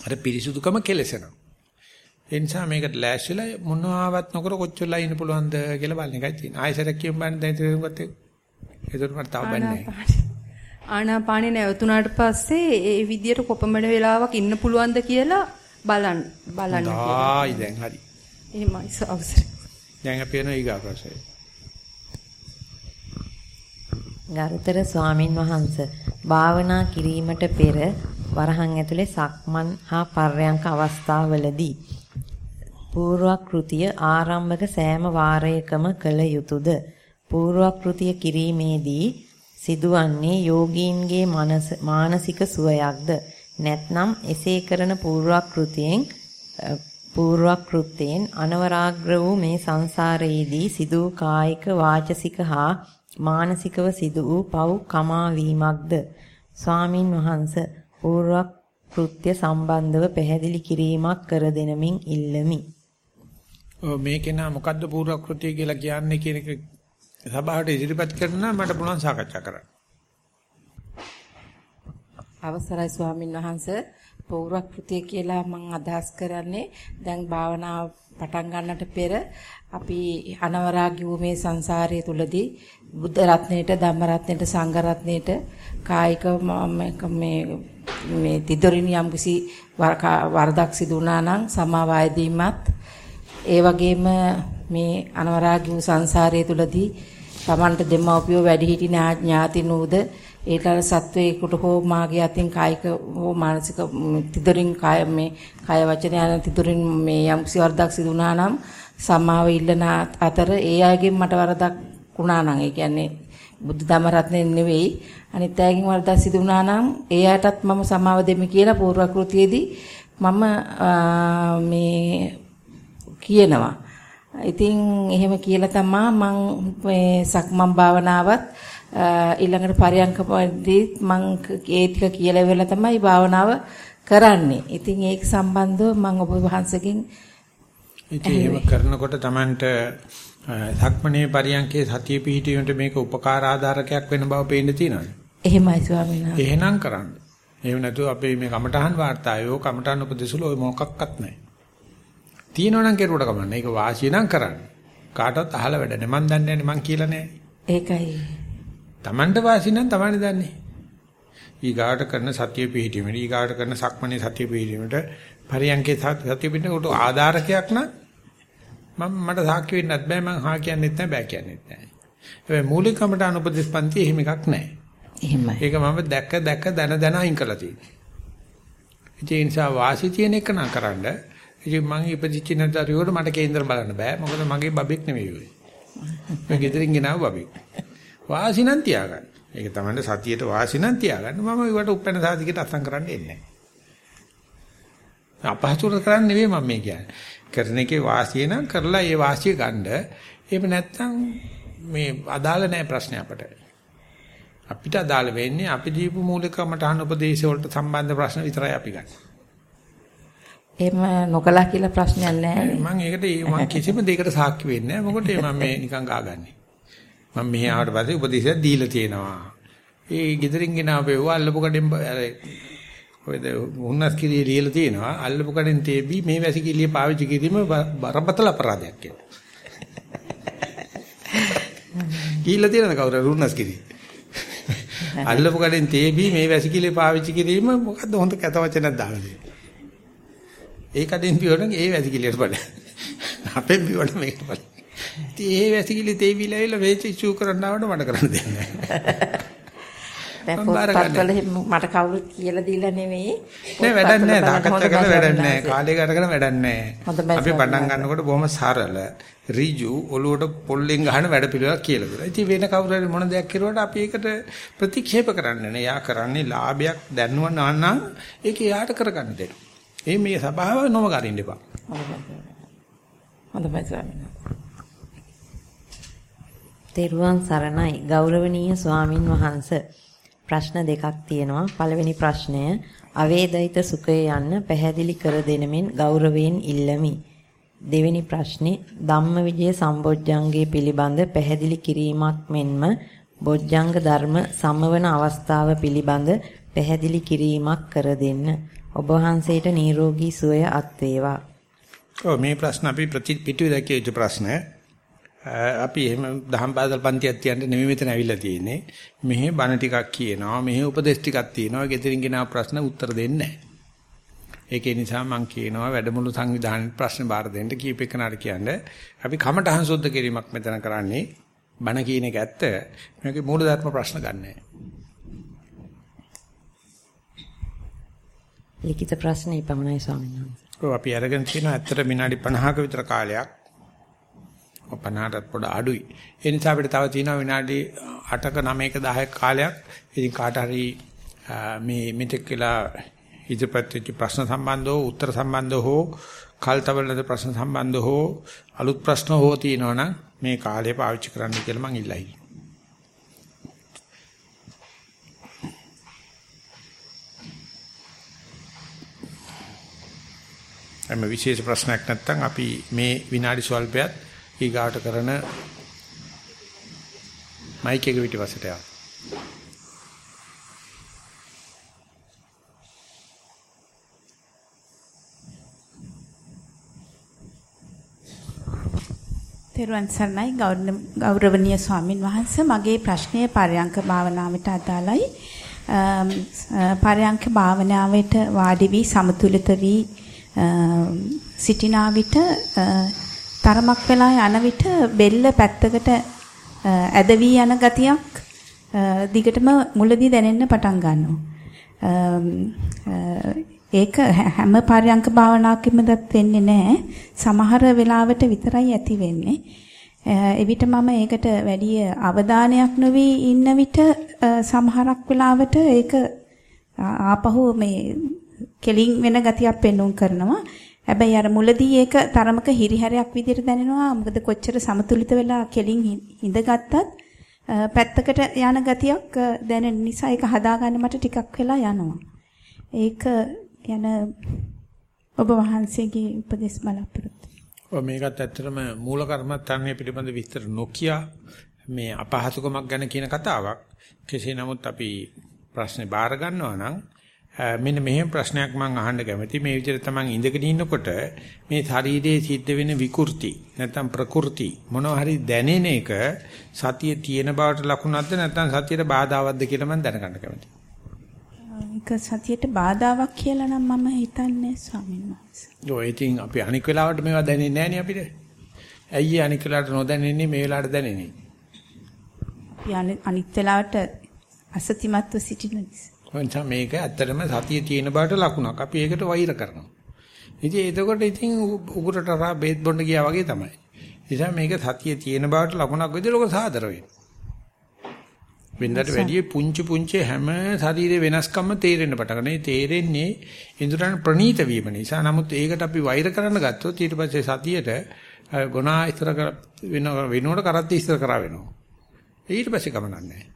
අර පිරිසුදුකම කෙලසෙනවා. ඒ නිසා මේකට ලෑස්තිලා මොනවාවත් නොකර කොච්චරලා ඉන්න පුළුවන්ද කියලා බලන එකයි තියෙන්නේ. ආයෙසරක් කියමු බලන්න දැන් තේරුම් ගත්තේ. ඒකට මට තව බන්නේ නැහැ. ආනාපානෙ නැවතුණාට පස්සේ ඒ විදියට කොපමණ වෙලාවක් ඉන්න පුළුවන්ද කියලා බලන්න බලන්න කියලා. ආයි දැන් හරි. එහෙමයි අවසරයි. දැන් අපි යනවා ඊගා ප්‍රශ්නේ. ගරුතර ස්වාමින් වහන්ස භාවනා කිරීමට පෙර වරහන් ඇතුලේ සක්මන් හා පර්යංක අවස්ථාවලදී පූර්වක්‍ෘතිය ආරම්භක සෑම වාරයකම කළ යුතුයද පූර්වක්‍ෘතිය කිරීමේදී සිදුවන්නේ යෝගීන්ගේ මානසික සුවයක්ද? නැත්නම් එසේ කරන පූර්වක්‍ෘතියෙන් පූර්වක්‍ෘත්‍යයෙන් අනවරාග්‍ර වූ මේ සංසාරයේදී සිදු කායික වාචසික හා මානසිකව සිදු වූ පව් කමා වීමක්ද? ස්වාමින් වහන්ස පූර්වක්‍ෘත්‍ය සම්බන්ධව පැහැදිලි කිරීමක් කර දෙනමින් ඉල්ලමි. ඔව් මේකේ නා මොකද්ද පූර්වක්‍ෘතිය කියලා කියන්නේ කියන එක සභාවට ඉදිරිපත් කරන මට පුළුවන් සාකච්ඡා කරන්න. අවසරයි ස්වාමින් වහන්සේ පෞරක්‍ෘතිය කියලා මම අදහස් කරන්නේ දැන් භාවනාව පටන් ගන්නට පෙර අපි අනවරාගී වූ මේ සංසාරයේ තුලදී බුද්ධ රත්නයේට ධම්ම රත්නයේට සංඝ රත්නයේට කායික මේ මේ තිදොරින් යම් කිසි වරදක් සිදු වුණා නම් සමාවාය දීමත් ඒ වගේම මේ අනවරාගී වූ සංසාරයේ තුලදී Tamanට දෙමව්පියෝ වැඩිහිටි ඥාතිනූද ඒතර සත්වයකට හෝ මාගේ අතින් කායික හෝ මානසික තිදොරින් කාය මේ කාය වචන යන තිදොරින් මේ යම් කිසි වරදක් සිදු වුණා නම් සමාව ඉල්ලන අතර ඒ අයගෙන් මට වරදක් වුණා නම් ඒ කියන්නේ බුද්ධ ධම්ම රත්නේ නෙවෙයි අනිත් අයගෙන් වරදක් සිදු වුණා නම් ඒ අයටත් මම සමාව දෙමි කියලා පූර්වක්‍ෘතියේදී මම මේ කියනවා. ඉතින් එහෙම කියලා තමයි මම මේ සක්මන් භාවනාවත් ඊළඟට පරියන්කපදී මම ඒ ටික කියලා ඉවරලා තමයි භාවනාව කරන්නේ. ඉතින් ඒක සම්බන්ධව මම ඔබ වහන්සේගෙන් ඉතින් එහෙම කරනකොට Tamanට සක්මණේ පරියන්කේ සතිය පිහිටීමට මේක උපකාර ආධාරකයක් වෙන බව පේන්න තියෙනවද? එහෙමයි ස්වාමීන් වහන්සේ. එහෙනම් කරන්න. එහෙම නැතුව අපේ මේ කමඨහන් වාර්තායෝ කමඨහන් උපදෙසුල ඔය මොකක්වත් නැහැ. තියෙනවනම් කෙරුවට කමන්න. ඒක වාසිය නම් කරන්න. කාටවත් අහලා වැඩ නැහැ. මන් දන්නේ නැහැ මං කියලා නැහැ. ඒකයි. Tamanට වාසිය නම් Taman දන්නේ. ඊගාට කරන සතිය පිහිටීමේ ඊගාට කරන සක්මණේ සතිය පිහිටීමේට පරියන්කේ සතිය පිටකොට ආධාරකයක් නම් මම මට සාක්ෂි වෙන්නත් බෑ මං හා කියන්නෙත් නෑ බෑ කියන්නෙත් නෑ. හැබැයි මූලිකමට අනුපදිස්පන්ති එහෙම එකක් නෑ. එහෙමයි. ඒක මම දැක්ක දැක්ක දන දන අයින් කරලා තියෙනවා. ඒ නිසා වාසි තියෙන එක නම් කරන්න. ඉතින් මං ඉපදිච්ච නැතරියට මට කේන්දර බලන්න බෑ. මොකද මගේ බබෙක් නෙවෙයි ඔය. මම ගෙදරින් ගෙනාව බබෙක්. වාසි නම් තියාගන්න. ඒක තමයි සතියේට වාසි නම් තියාගන්න. මම ඒවට උපැන්න සාධිකට අසං කරන්න එන්නේ නෑ. අපහසුර කරන්නේ නෙවෙයි මම මේ කියන්නේ. කරන එකේ වාසිය නම් කරලා ඒ වාසිය ගන්න. එහෙම නැත්නම් මේ අදාළ නැහැ ප්‍රශ්නේ අපට. අපිට අදාළ වෙන්නේ අපි දීපු මූලිකමට අහන උපදේශ වලට සම්බන්ධ ප්‍රශ්න විතරයි අපි ගන්න. එහෙම නොකලා කියලා ප්‍රශ්නයක් නැහැ. මම ඒකට මම කිසිම දෙයකට සාක්ෂි වෙන්නේ නැහැ. මොකද මම මේ නිකන් ගාගන්නේ. මම මෙහි ආවට පස්සේ උපදේශයක් දීලා තියෙනවා. ඒ ගෙදරින් ගෙනාවෙව අල්ලපු කඩෙන් ඔයද උන්නස් කිරිය ලියලා තියෙනවා. අල්ලපු කඩෙන් තේබි මේ වැසිකිළිය පාවිච්චි කිරීම බරපතල අපරාධයක් කියලා. කීලා තියෙනද කවුරු උන්නස් කිරිය? අල්ලපු කඩෙන් තේබි මේ වැසිකිළිය පාවිච්චි කිරීම මොකද්ද හොඳ කත වචනක් දාලා තියෙන්නේ. ඒ කඩෙන් පියවන ඒ වැසිකිළියට බලන්න. අපෙන් පියවන මේකට බලන්න. ඉතින් ඒ වැසිකිළිය තේබිලා ඇවිල්ලා වේච ඉෂු කරන්න ආවට මට කරන්න දෙන්නේ නැහැ. දැන් පොත්පත්වල මට කවුරුත් කියලා දීලා නෙවෙයි. නෑ වැඩක් නෑ. තාකච්ඡා කරලා වැඩක් නෑ. කාලේ ගතගෙන වැඩක් නෑ. අපි පටන් ගන්නකොට බොහොම සරල ඍජු ඔලුවට පොල්ලෙන් ගහන වැඩ පිළිවෙලක් කියලා දුන්නා. ඉතින් වෙන කවුරු හරි මොන දෙයක් කරුවාට අපි ඒකට ප්‍රතික්ෂේප කරන්නේ නෑ. යා කරන්නේ ලාභයක් දැනුව නම් ඒක යාට කරගන්න දෙන්න. ඒ මේ සභාව නොම කරින්න එපා. හොඳයි ස්වාමීනි. තෙරුවන් සරණයි ගෞරවනීය ස්වාමින් වහන්සේ ප්‍රශ්න දෙකක් තියෙනවා. පළවෙනි ප්‍රශ්නය අවේදිත සුඛය යන්න පැහැදිලි කර දෙනමින් ගෞරවයෙන් ඉල්ලමි. දෙවෙනි ප්‍රශ්නේ ධම්මවිජය සම්බොජ්ජංගේ පිළිබඳ පැහැදිලි කිරීමක් මෙන්ම බොජ්ජංග ධර්ම සමවන අවස්ථාව පිළිබඳ පැහැදිලි කිරීමක් කර දෙන්න. ඔබ වහන්සේට නිරෝගී සුවය අත් වේවා. ඔව් මේ ප්‍රශ්න අපි ප්‍රතිපිටුවේ දැකිය යුතු ප්‍රශ්න. අපි එහෙම දහම් පාසල් පන්තියක් තියන්න නෙමෙයි මෙතන ඇවිල්ලා තියෙන්නේ. මෙහි බණ ටිකක් කියනවා, මෙහි උපදේශ ටිකක් තියෙනවා. ගෙදරින් ගෙනා ප්‍රශ්න උත්තර දෙන්නේ නැහැ. ඒකේ නිසා මම කියනවා වැඩමුළු සංවිධානයේ ප්‍රශ්න බාර දෙන්න කීපෙකනට කියන්නේ අපි කමටහන් සුද්ධ කිරීමක් මෙතන කරන්නේ. බණ කියන එක ඇත්ත. මේකේ මූලධර්ම ප්‍රශ්න ගන්නෑ. ලිඛිත ප්‍රශ්න ඉපමණයි ස්වාමීන් වහන්සේ. ඔව් අපි අරගෙන තියෙනවා ඇත්තට විනාඩි 50ක විතර කාලයක්. 50ටත් පොඩ අඩුයි. ඒ නිසා අපිට තව තියෙනවා විනාඩි 8ක 9ක 10ක කාලයක්. ඉතින් කාට හරි මේ මෙතෙක් කියලා ඉදිරිපත් වෙච්ච ප්‍රශ්න සම්බන්ධව උත්තර සම්බන්ධව හෝ කල්තවලද ප්‍රශ්න සම්බන්ධව හෝ අලුත් ප්‍රශ්න හෝ තියෙනවනම් මේ කාලය පාවිච්චි කරන්න කියලා මං ඉල්ලයි. එම විශේෂ ප්‍රශ්නයක් නැත්නම් අපි මේ විනාඩි ස්වල්පයක් ඊගාට කරන මයික් එක පිටිපස්සට යනවා. තෙරුවන් සරණයි ගෞරවනීය ස්වාමින් වහන්සේ මගේ ප්‍රශ්නය පරයන්ක භාවනාවට අදාළයි. පරයන්ක භාවනාවට වාඩි වී සමතුලිත වී සිටිනා විට තරමක් වෙලා යන විට බෙල්ල පැත්තකට ඇද වී යන ගතියක් දිගටම මුලදී දැනෙන්න පටන් ගන්නවා. ඒක හැම පරයන්ක භාවනාවකෙමදත් වෙන්නේ නැහැ. සමහර වෙලාවට විතරයි ඇති වෙන්නේ. එවිට මම ඒකට වැඩි අවධානයක් නොවි ඉන්න විට සමහරක් වෙලාවට ඒක ආපහු මේ කෙලින් වෙන ගතියක් පෙන්වුම් කරනවා. හැබැයි අර මුලදී ඒක තරමක හිරිහැරයක් විදිහට දැනෙනවා. මොකද කොච්චර සමතුලිත වෙලා කෙලින් ඉඳගත්තත් පැත්තකට යන ගතියක් දැනෙන නිසා ඒක හදාගන්න මට ටිකක් වෙලා යනවා. ඒක ගැන ඔබ වහන්සේගේ උපදෙස් බලාපොරොත්තු. ඔව් මේකත් ඇත්තටම මූල කර්මත්තාන්නේ පිළිබඳ විස්තර නොකිය මේ අපහසුකමක් ගැන කියන කතාවක්. කෙසේ නමුත් අපි ප්‍රශ්නේ බාර ගන්නවා නම් මෙන්න මෙහෙම ප්‍රශ්නයක් මම අහන්න කැමතියි. මේ විදිහට තමන් ඉඳගෙන ඉන්නකොට මේ ශරීරයේ සිද්ධ වෙන විකෘති නැත්නම් ප්‍රකෘති මොනවා හරි දැනෙන එක සතිය තියෙන බවට ලකුණක්ද නැත්නම් සතියට බාධාවත්ද කියලා මම දැනගන්න කැමතියි. ඒක සතියට බාධාවක් කියලා නම් මම හිතන්නේ ස්වාමීන් වහන්සේ. ඔය ඉතින් අපි අනික් වෙලාවට මේවා දැනෙන්නේ නැහැ අපිට. ඇයි අනික් වෙලාවට නොදැනෙන්නේ මේ වෙලාවට දැනෙන්නේ? අපි අනිත් වෙලාවට අසතිමත්ව සිටින නිසා. කොහොමද මේක ඇත්තටම සතිය තියෙන බාට ලකුණක්. අපි ඒකට වෛර කරනවා. ඉතින් එතකොට ඉතින් උගුරට රා බේත් බොන්න ගියා වගේ තමයි. නිසා මේක සතිය තියෙන බාට ලකුණක් විදිහට ලෝක සාදර වෙනවා. වෙනදට වැඩිය පුංචි පුංචි හැම ශරීරේ වෙනස්කම්ම තේරෙන්න පටන්. තේරෙන්නේ ඉන්ද්‍රයන් ප්‍රනීත වීම නිසා. නමුත් ඒකට අපි වෛර කරන්න ගත්තොත් ඊට පස්සේ සතියට ගුණා ඉස්තර වෙන වෙනකොට කරත් ඉස්තර කරා වෙනවා. ඊට පස්සේ කමක් නැහැ.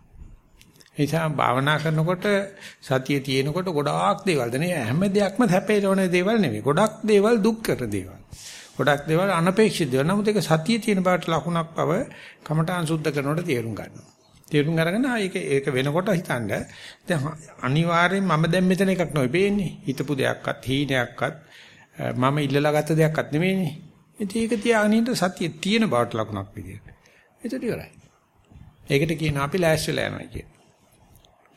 නිසා භාවනා කරනකොට සතිය තියෙනකොට ගොඩාක් දේවල් දනේ හැම දෙයක්ම හැපේලවන දේවල් නෙමෙයි. ගොඩක් දේවල් දුක් කරන දේවල්. ගොඩක් දේවල් අනපේක්ෂිත දේවල්. නමුත් ඒක සතිය තියෙන බවට ලකුණක් බව කමඨාන් සුද්ධ කරනකොට තේරුම් ගන්නවා. තේරුම් අරගෙන ඒක ඒක වෙනකොට හිතන්න දැන් අනිවාර්යෙන් මම දැන් මෙතන එකක් නෙවෙයි පේන්නේ. හිතපු දෙයක්වත් හීනයක්වත් මම ඉල්ලලා ගත්ත දෙයක්වත් නෙවෙයිනේ. ඉතින් ඒක තියාගෙන ඉන්න සතිය තියෙන බවට ලකුණක් විදියට. ඒක ඉවරයි. ඒකට කියනවා අපි ලෑස්තිලා යනවා කියන.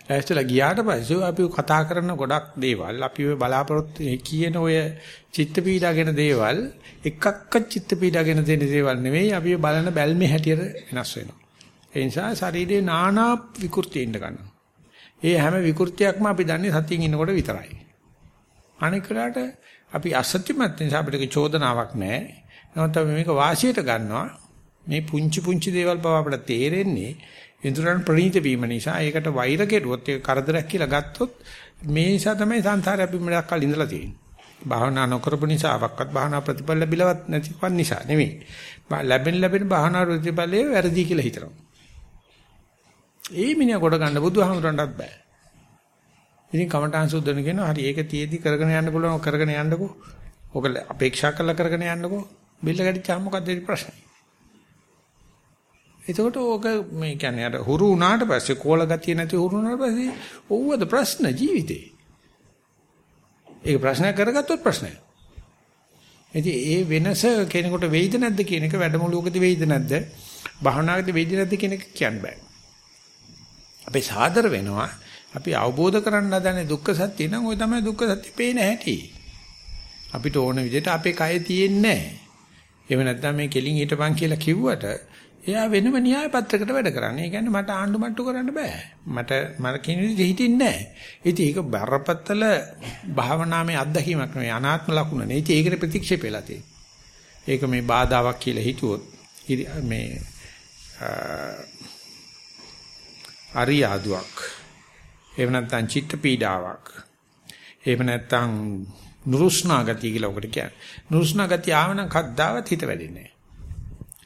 ලෑස්තිලා ගියාට පස්සේ අපි කතා කරන ගොඩක් දේවල් අපි ඔය බලාපොරොත්තු කියන ඔය චිත්ත පීඩාගෙන දේවල් එකක්ක චිත්ත පීඩාගෙන දෙන දේවල් නෙවෙයි අපි බලන බැල්මේ හැටියට වෙනස් වෙනවා. ඒ නිසා ශරීරේ নানা විකෘති ඉන්න ගන්නවා. ඒ හැම විකෘතියක්ම අපි දන්නේ සතියින් ඉන්නකොට විතරයි. අනික වෙලාවට අපි අසත්‍යමත් නිසා අපිට චෝදනාවක් නැහැ. නමුත් අපි මේක වාසියට ගන්නවා. මේ පුංචි පුංචි දේවල් බව අපිට තේරෙන්නේ ඉන්ද්‍රයන් ප්‍රණීත වීම නිසා ඒකට වෛර කෙරුවොත් ඒක කරදරයක් කියලා ගත්තොත් මේ නිසා තමයි සංසාරේ අපි මෙලක් කල් ඉඳලා තියෙන්නේ. භාවනා නොකරපු නිසාවක්වත් භාවනා ප්‍රතිඵල ලැබිලවත් නැතිපන් නිසා නෙමෙයි. ලැබෙන ලැබෙන භාවනා ප්‍රතිඵලයේ වැරදි කියලා හිතනවා. ඒ මිනිහා කොට ගන්න බුදුහාමුදුරන්ටත් බෑ. ඉතින් කමඨාන් සුද්ධන කියනවා හරි ඒක තියේදී කරගෙන යන්න පුළුවන් කරගෙන යන්නකෝ. ඔක අපේක්ෂා කරලා කරගෙන යන්නකෝ. බිල්ල ගැටිච්චාම මොකද්ද ප්‍රශ්නේ? එතකොට ඕක මේ කියන්නේ අර හුරු වුණාට පස්සේ කෝල ගතිය නැති හුරු වුණාට පස්සේ ඕවද ප්‍රශ්න ජීවිතේ. ඒක ප්‍රශ්න කරගත්තොත් ප්‍රශ්නයක්. ඉතින් ඒ වෙනස කෙනෙකුට වෙයිද නැද්ද කියන එක වැඩමුළුවකදී වෙයිද නැද්ද? භාවනාවකදී වෙයිද නැද්ද කියන එක කියන්න බෑ. අපි සාදර වෙනවා. අපි අවබෝධ කරගන්න හදන්නේ දුක්ඛ සත්‍ය නම් ওই තමයි දුක්ඛ සත්‍ය පේන හැටි. අපිට ඕන විදිහට අපේ කය තියෙන්නේ නැහැ. එහෙම නැත්නම් මේ කෙලින් හිටපන් කියලා කිව්වට එයා වෙනම න්‍යාය පත්‍රයකට වැඩ කරන්නේ. ඒ කියන්නේ මට ආණ්ඩු මට්ටු කරන්න බෑ. මට මට කියන විදිහට හිටින්නේ නැහැ. ඉතින් ඒක බරපතල භාවනාවේ අත්දැකීමක් නෙවෙයි අනාත්ම ලකුණ නෙවෙයි. ඉතින් ඒකට ප්‍රතික්ෂේප වෙලා තියෙන්නේ. ඒක මේ බාධාවක් කියලා හිතුවොත් මේ අරියාදුවක්. එහෙම නැත්නම් චිත්ත පීඩාවක්. එහෙම නැත්නම් නුරුස්නා ගතිය කියලා ඔකට කියන්නේ. නුරුස්නා ගතිය ආවනම් කද්දාවත් හිත වැඩෙන්නේ නැහැ.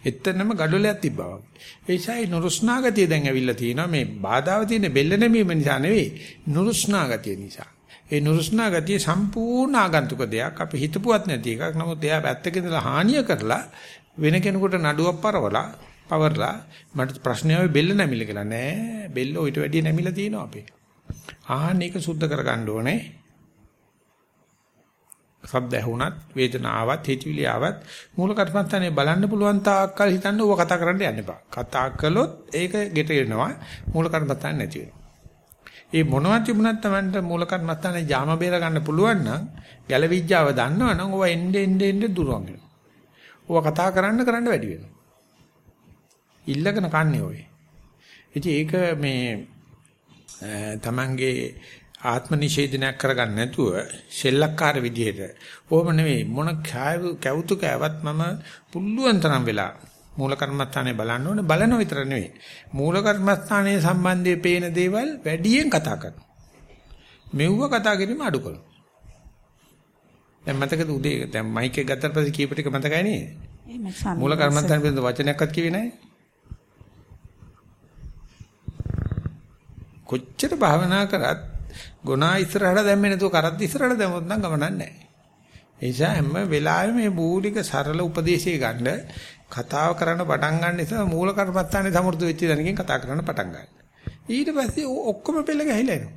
එතනම gadolයක් තිබ්බා වගේ. ඒ නිසා නුරුස්නා ගතිය දැන් ඇවිල්ලා තියෙනවා මේ බාධාව තියෙන බෙල්ල නැමීම නිසා නෙවෙයි නුරුස්නා ගතිය නිසා. ඒ නුරුස්නා ගතිය සම්පූර්ණ ආගන්තුක දෙයක්. අපි හිතපුවත් නැති එකක්. නමුත් එයා පැත්තක ඉඳලා හානිය කරලා වෙන කෙනෙකුට නඩුවක් පරවලා පවර්ලා මට ප්‍රශ්නය බෙල්ල නැමිලා කියලා නෑ. බෙල්ල ඊට වැඩිය නැමිලා තියෙනවා අපේ. ආහන එක සුද්ධ කරගන්න ඕනේ. ශබ්ද ඇහුණත් වේදනාවත් හිතවිලි ආවත් මූල කර්මස්ථානේ බලන්න පුළුවන් තාක්කල් හිතන්න ඕව කතා කරන්න යන්න එපා. කතා කළොත් ඒක ගෙට එනවා මූල කර්මස්ථාන නැති වෙනවා. ඒ මොනවද තිබුණත් Tamanට මූල කර්මස්ථානේ ජාම බේර ගන්න පුළුවන් නම් ගැලවිඥාව දන්නවනම් ඕව එnde එnde එnde දුරවන් වෙනවා. ඕව කතා කරන්න කරන්න වැඩි වෙනවා. ඉල්ලගෙන කන්නේ ඔය. ඉතින් ඒක මේ තමන්ගේ ආත්ම නිෂේධනයක් කරගන්න නැතුව සෙල්ලක්කාර විදිහට. ඕම නෙවෙයි මොන කැවුතු කෑවත් මම පුළුවන් තරම් වෙලා මූල කර්මස්ථානේ බලන්න ඕනේ. බලන විතර නෙවෙයි. මූල කර්මස්ථානයේ සම්බන්ධයේ පේන දේවල් වැඩියෙන් කතා කරනවා. මෙව්ව කතා කිරීම අඩු කරනවා. දැන් මතකද උදේ දැන් මයික් එක ගත්තට පස්සේ කීප ටික මතකයි නේද? මූල කර්මස්ථානේ පිළිබඳ වචනයක්වත් කිව්වේ නැහැ. කොච්චර භාවනා කරත් ගුණා ඉස්සරහට දැම්මේ නැතුව කරත් ඉස්සරහට දැම්මොත් නම් ගමනක් නැහැ. ඒ නිසා හැම වෙලාවෙම මේ මූලික සරල උපදේශය ගන්න කතාව කරන්න පටන් ගන්න නිසා මූල කර්මත්තානේ සමෘද්ධ වෙච්ච දැනකින් කතා කරන්න පටන් ගන්න. ඊට පස්සේ ඔක්කොම පෙළ ගහලා එනවා.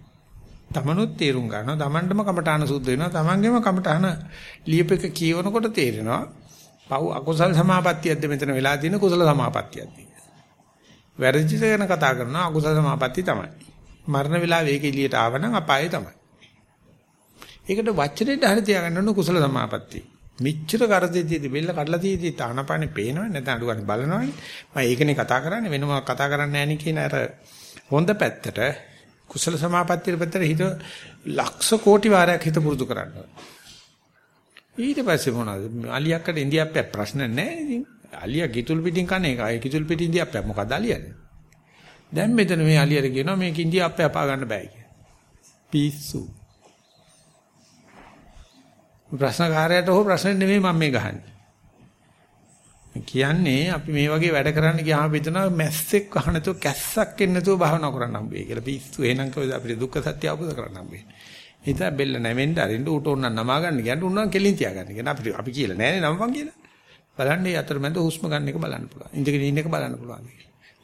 තමනුත් තේරුම් ගන්නවා. තමන්ටම කමටහන සුද්ධ වෙනවා. තමන්ගේම කමටහන ලියපෙක කියවනකොට තේරෙනවා. පව් අකුසල් සමාපත්තියක්ද මෙතන වෙලා තියෙන කුසල සමාපත්තියක්ද. වැරදිද ගැන කතා කරනවා අකුසල සමාපත්තිය තමයි. මරණ වෙලාවේ ඒක එළියට ආවනම් අපායේ තමයි. ඒකට වචනෙට හරි තියාගන්න ඕන කුසල සමාපatti. මෙච්චර කරදෙතිද බෙල්ල කඩලා තියෙදි තානපානේ පේනවනේ නැත්නම් අඩු ගන්න බලනවනේ. මම ඒකනේ කතා කරන්නේ වෙනම කතා කරන්නේ නැහැ කියන අර හොඳ පැත්තට කුසල සමාපත්තිය පැත්තට හිත ලක්ෂ කෝටි වාරයක් හිත පුරුදු කරන්න ඊට පස්සේ මොනවද අලියක්කට ඉන්දියාප්පයක් ප්‍රශ්න නැහැ ඉතින් අලියා කිතුල් පිටින් කන එක අය කිතුල් පිටින් ඉන්දියාප්පයක් මොකද අලියද දැන් මෙතන මේ අලියට කියනවා මේක ඉන්දියාප්පය අපා ගන්න බෑ කියලා පිස්සු ප්‍රශ්නකාරයට හෝ ප්‍රශ්න නෙමෙයි මම මේ ගහන්නේ කියන්නේ අපි මේ වගේ වැඩ කරන්න ගියාම හිතනවා මැස්සෙක් වහන නැතුව කැස්සක් එන්න නැතුව භාවනා කරන්න හම්බෙයි කියලා. පිස්සු එහෙනම් කවද අපිට දුක්ඛ සත්‍ය අවබෝධ කරන්න හම්බෙන්නේ. හිතා බෙල්ල නැවෙන්න අරින්න ඌට ඕන නමා ගන්න කියන්නේ උන්නම් කෙලින් තියාගන්න. කියන අපිට අපි කියලා නෑනේ නම්පන් කියලා. බලන්න මේ අතරමැද හුස්ම ගන්න එක බලන්න පුළුවන්. ඉඳගෙන ඉන්න එක බලන්න පුළුවන්.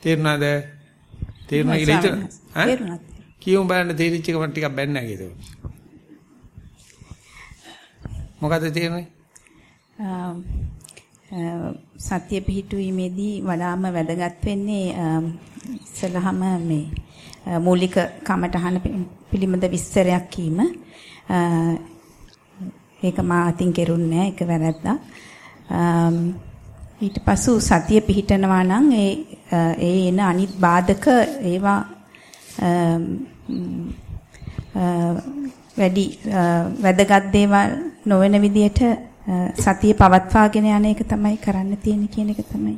තේරුණාද? තේරුණා කියලා හිතන. තේරුණා. කියමු බලන්න තේරිච්ච එක මට ටිකක් බැන්න නැහැ ඒක. මොකද්ද තේරුනේ? සත්‍ය පිහිටුවීමේදී වඩාම වැදගත් වෙන්නේ ඉස්සලහම මේ මූලික කමටහන පිළිබඳ විස්තරයක් කීම. ඒක මා අතින් කෙරුන්නේ ඒක වැරද්දක්. ඊට පසු සතිය පිහිටනවා නම් ඒ ඒ එන අනිත් බාධක ඒවා වැඩි වැදගත් දේවල් නොවන විදියට සතිය පවත්වාගෙන යන එක තමයි කරන්න තියෙන්නේ කියන එක තමයි.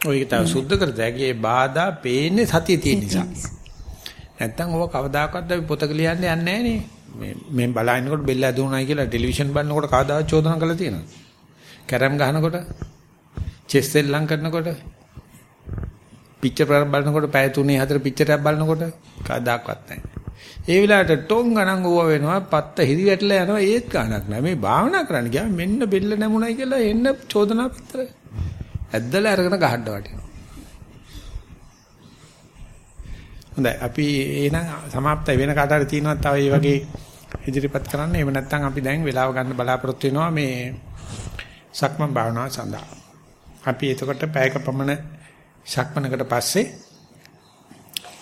ඔය ඒක සුද්ධ කර දැගේ බාධා පේන්නේ සතිය තියෙන නිසා. නැත්තම් ඔබ කවදාකවත් අපි පොතක ලියන්න යන්නේ නැහැ මේ මේ බලනකොට බෙල්ල ඇදුණායි කියලා ටෙලිවිෂන් බලනකොට කවදාවත් චෝදනා කරලා තියෙනවා. කැරම් ගහනකොට චෙස් සෙල්ලම් කරනකොට පිච්චර් බලනකොට පැය 3 4 පිච්චරයක් බලනකොට කවදාකවත් නැහැ. ඒ වෙලාවට ටොං ගණන් ඕව වෙනවා පත්ත හිරි වැටලා යනවා ඒත් ගණක් නැහැ. මේ භාවනා කරන්න ගියාම මෙන්න බෙල්ල නැමුණයි කියලා එන්න චෝදනා පත්‍ර ඇද්දලා අරගෙන ගහන්න වටිනවා. හොඳයි. අපි එහෙනම් સમાප්තයි. වෙන කාට හරි තියෙනවා තව මේ වගේ ඉදිරිපත් කරන්න. එහෙම නැත්නම් අපි දැන් වෙලාව ගන්න බලාපොරොත්තු වෙනවා මේ සක්මන් භාවනාව සඳහා. අපි එතකොට පැයක පමණ සක්මනකට පස්සේ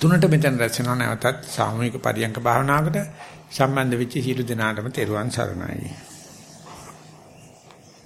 තුනට මෙතන රැස් වෙනව. නැවතත් සාමූහික පරියන්ක භාවනාවකට සම්බන්ධ වෙච්ච සියලු දෙනාටම තෙරුවන් සරණයි.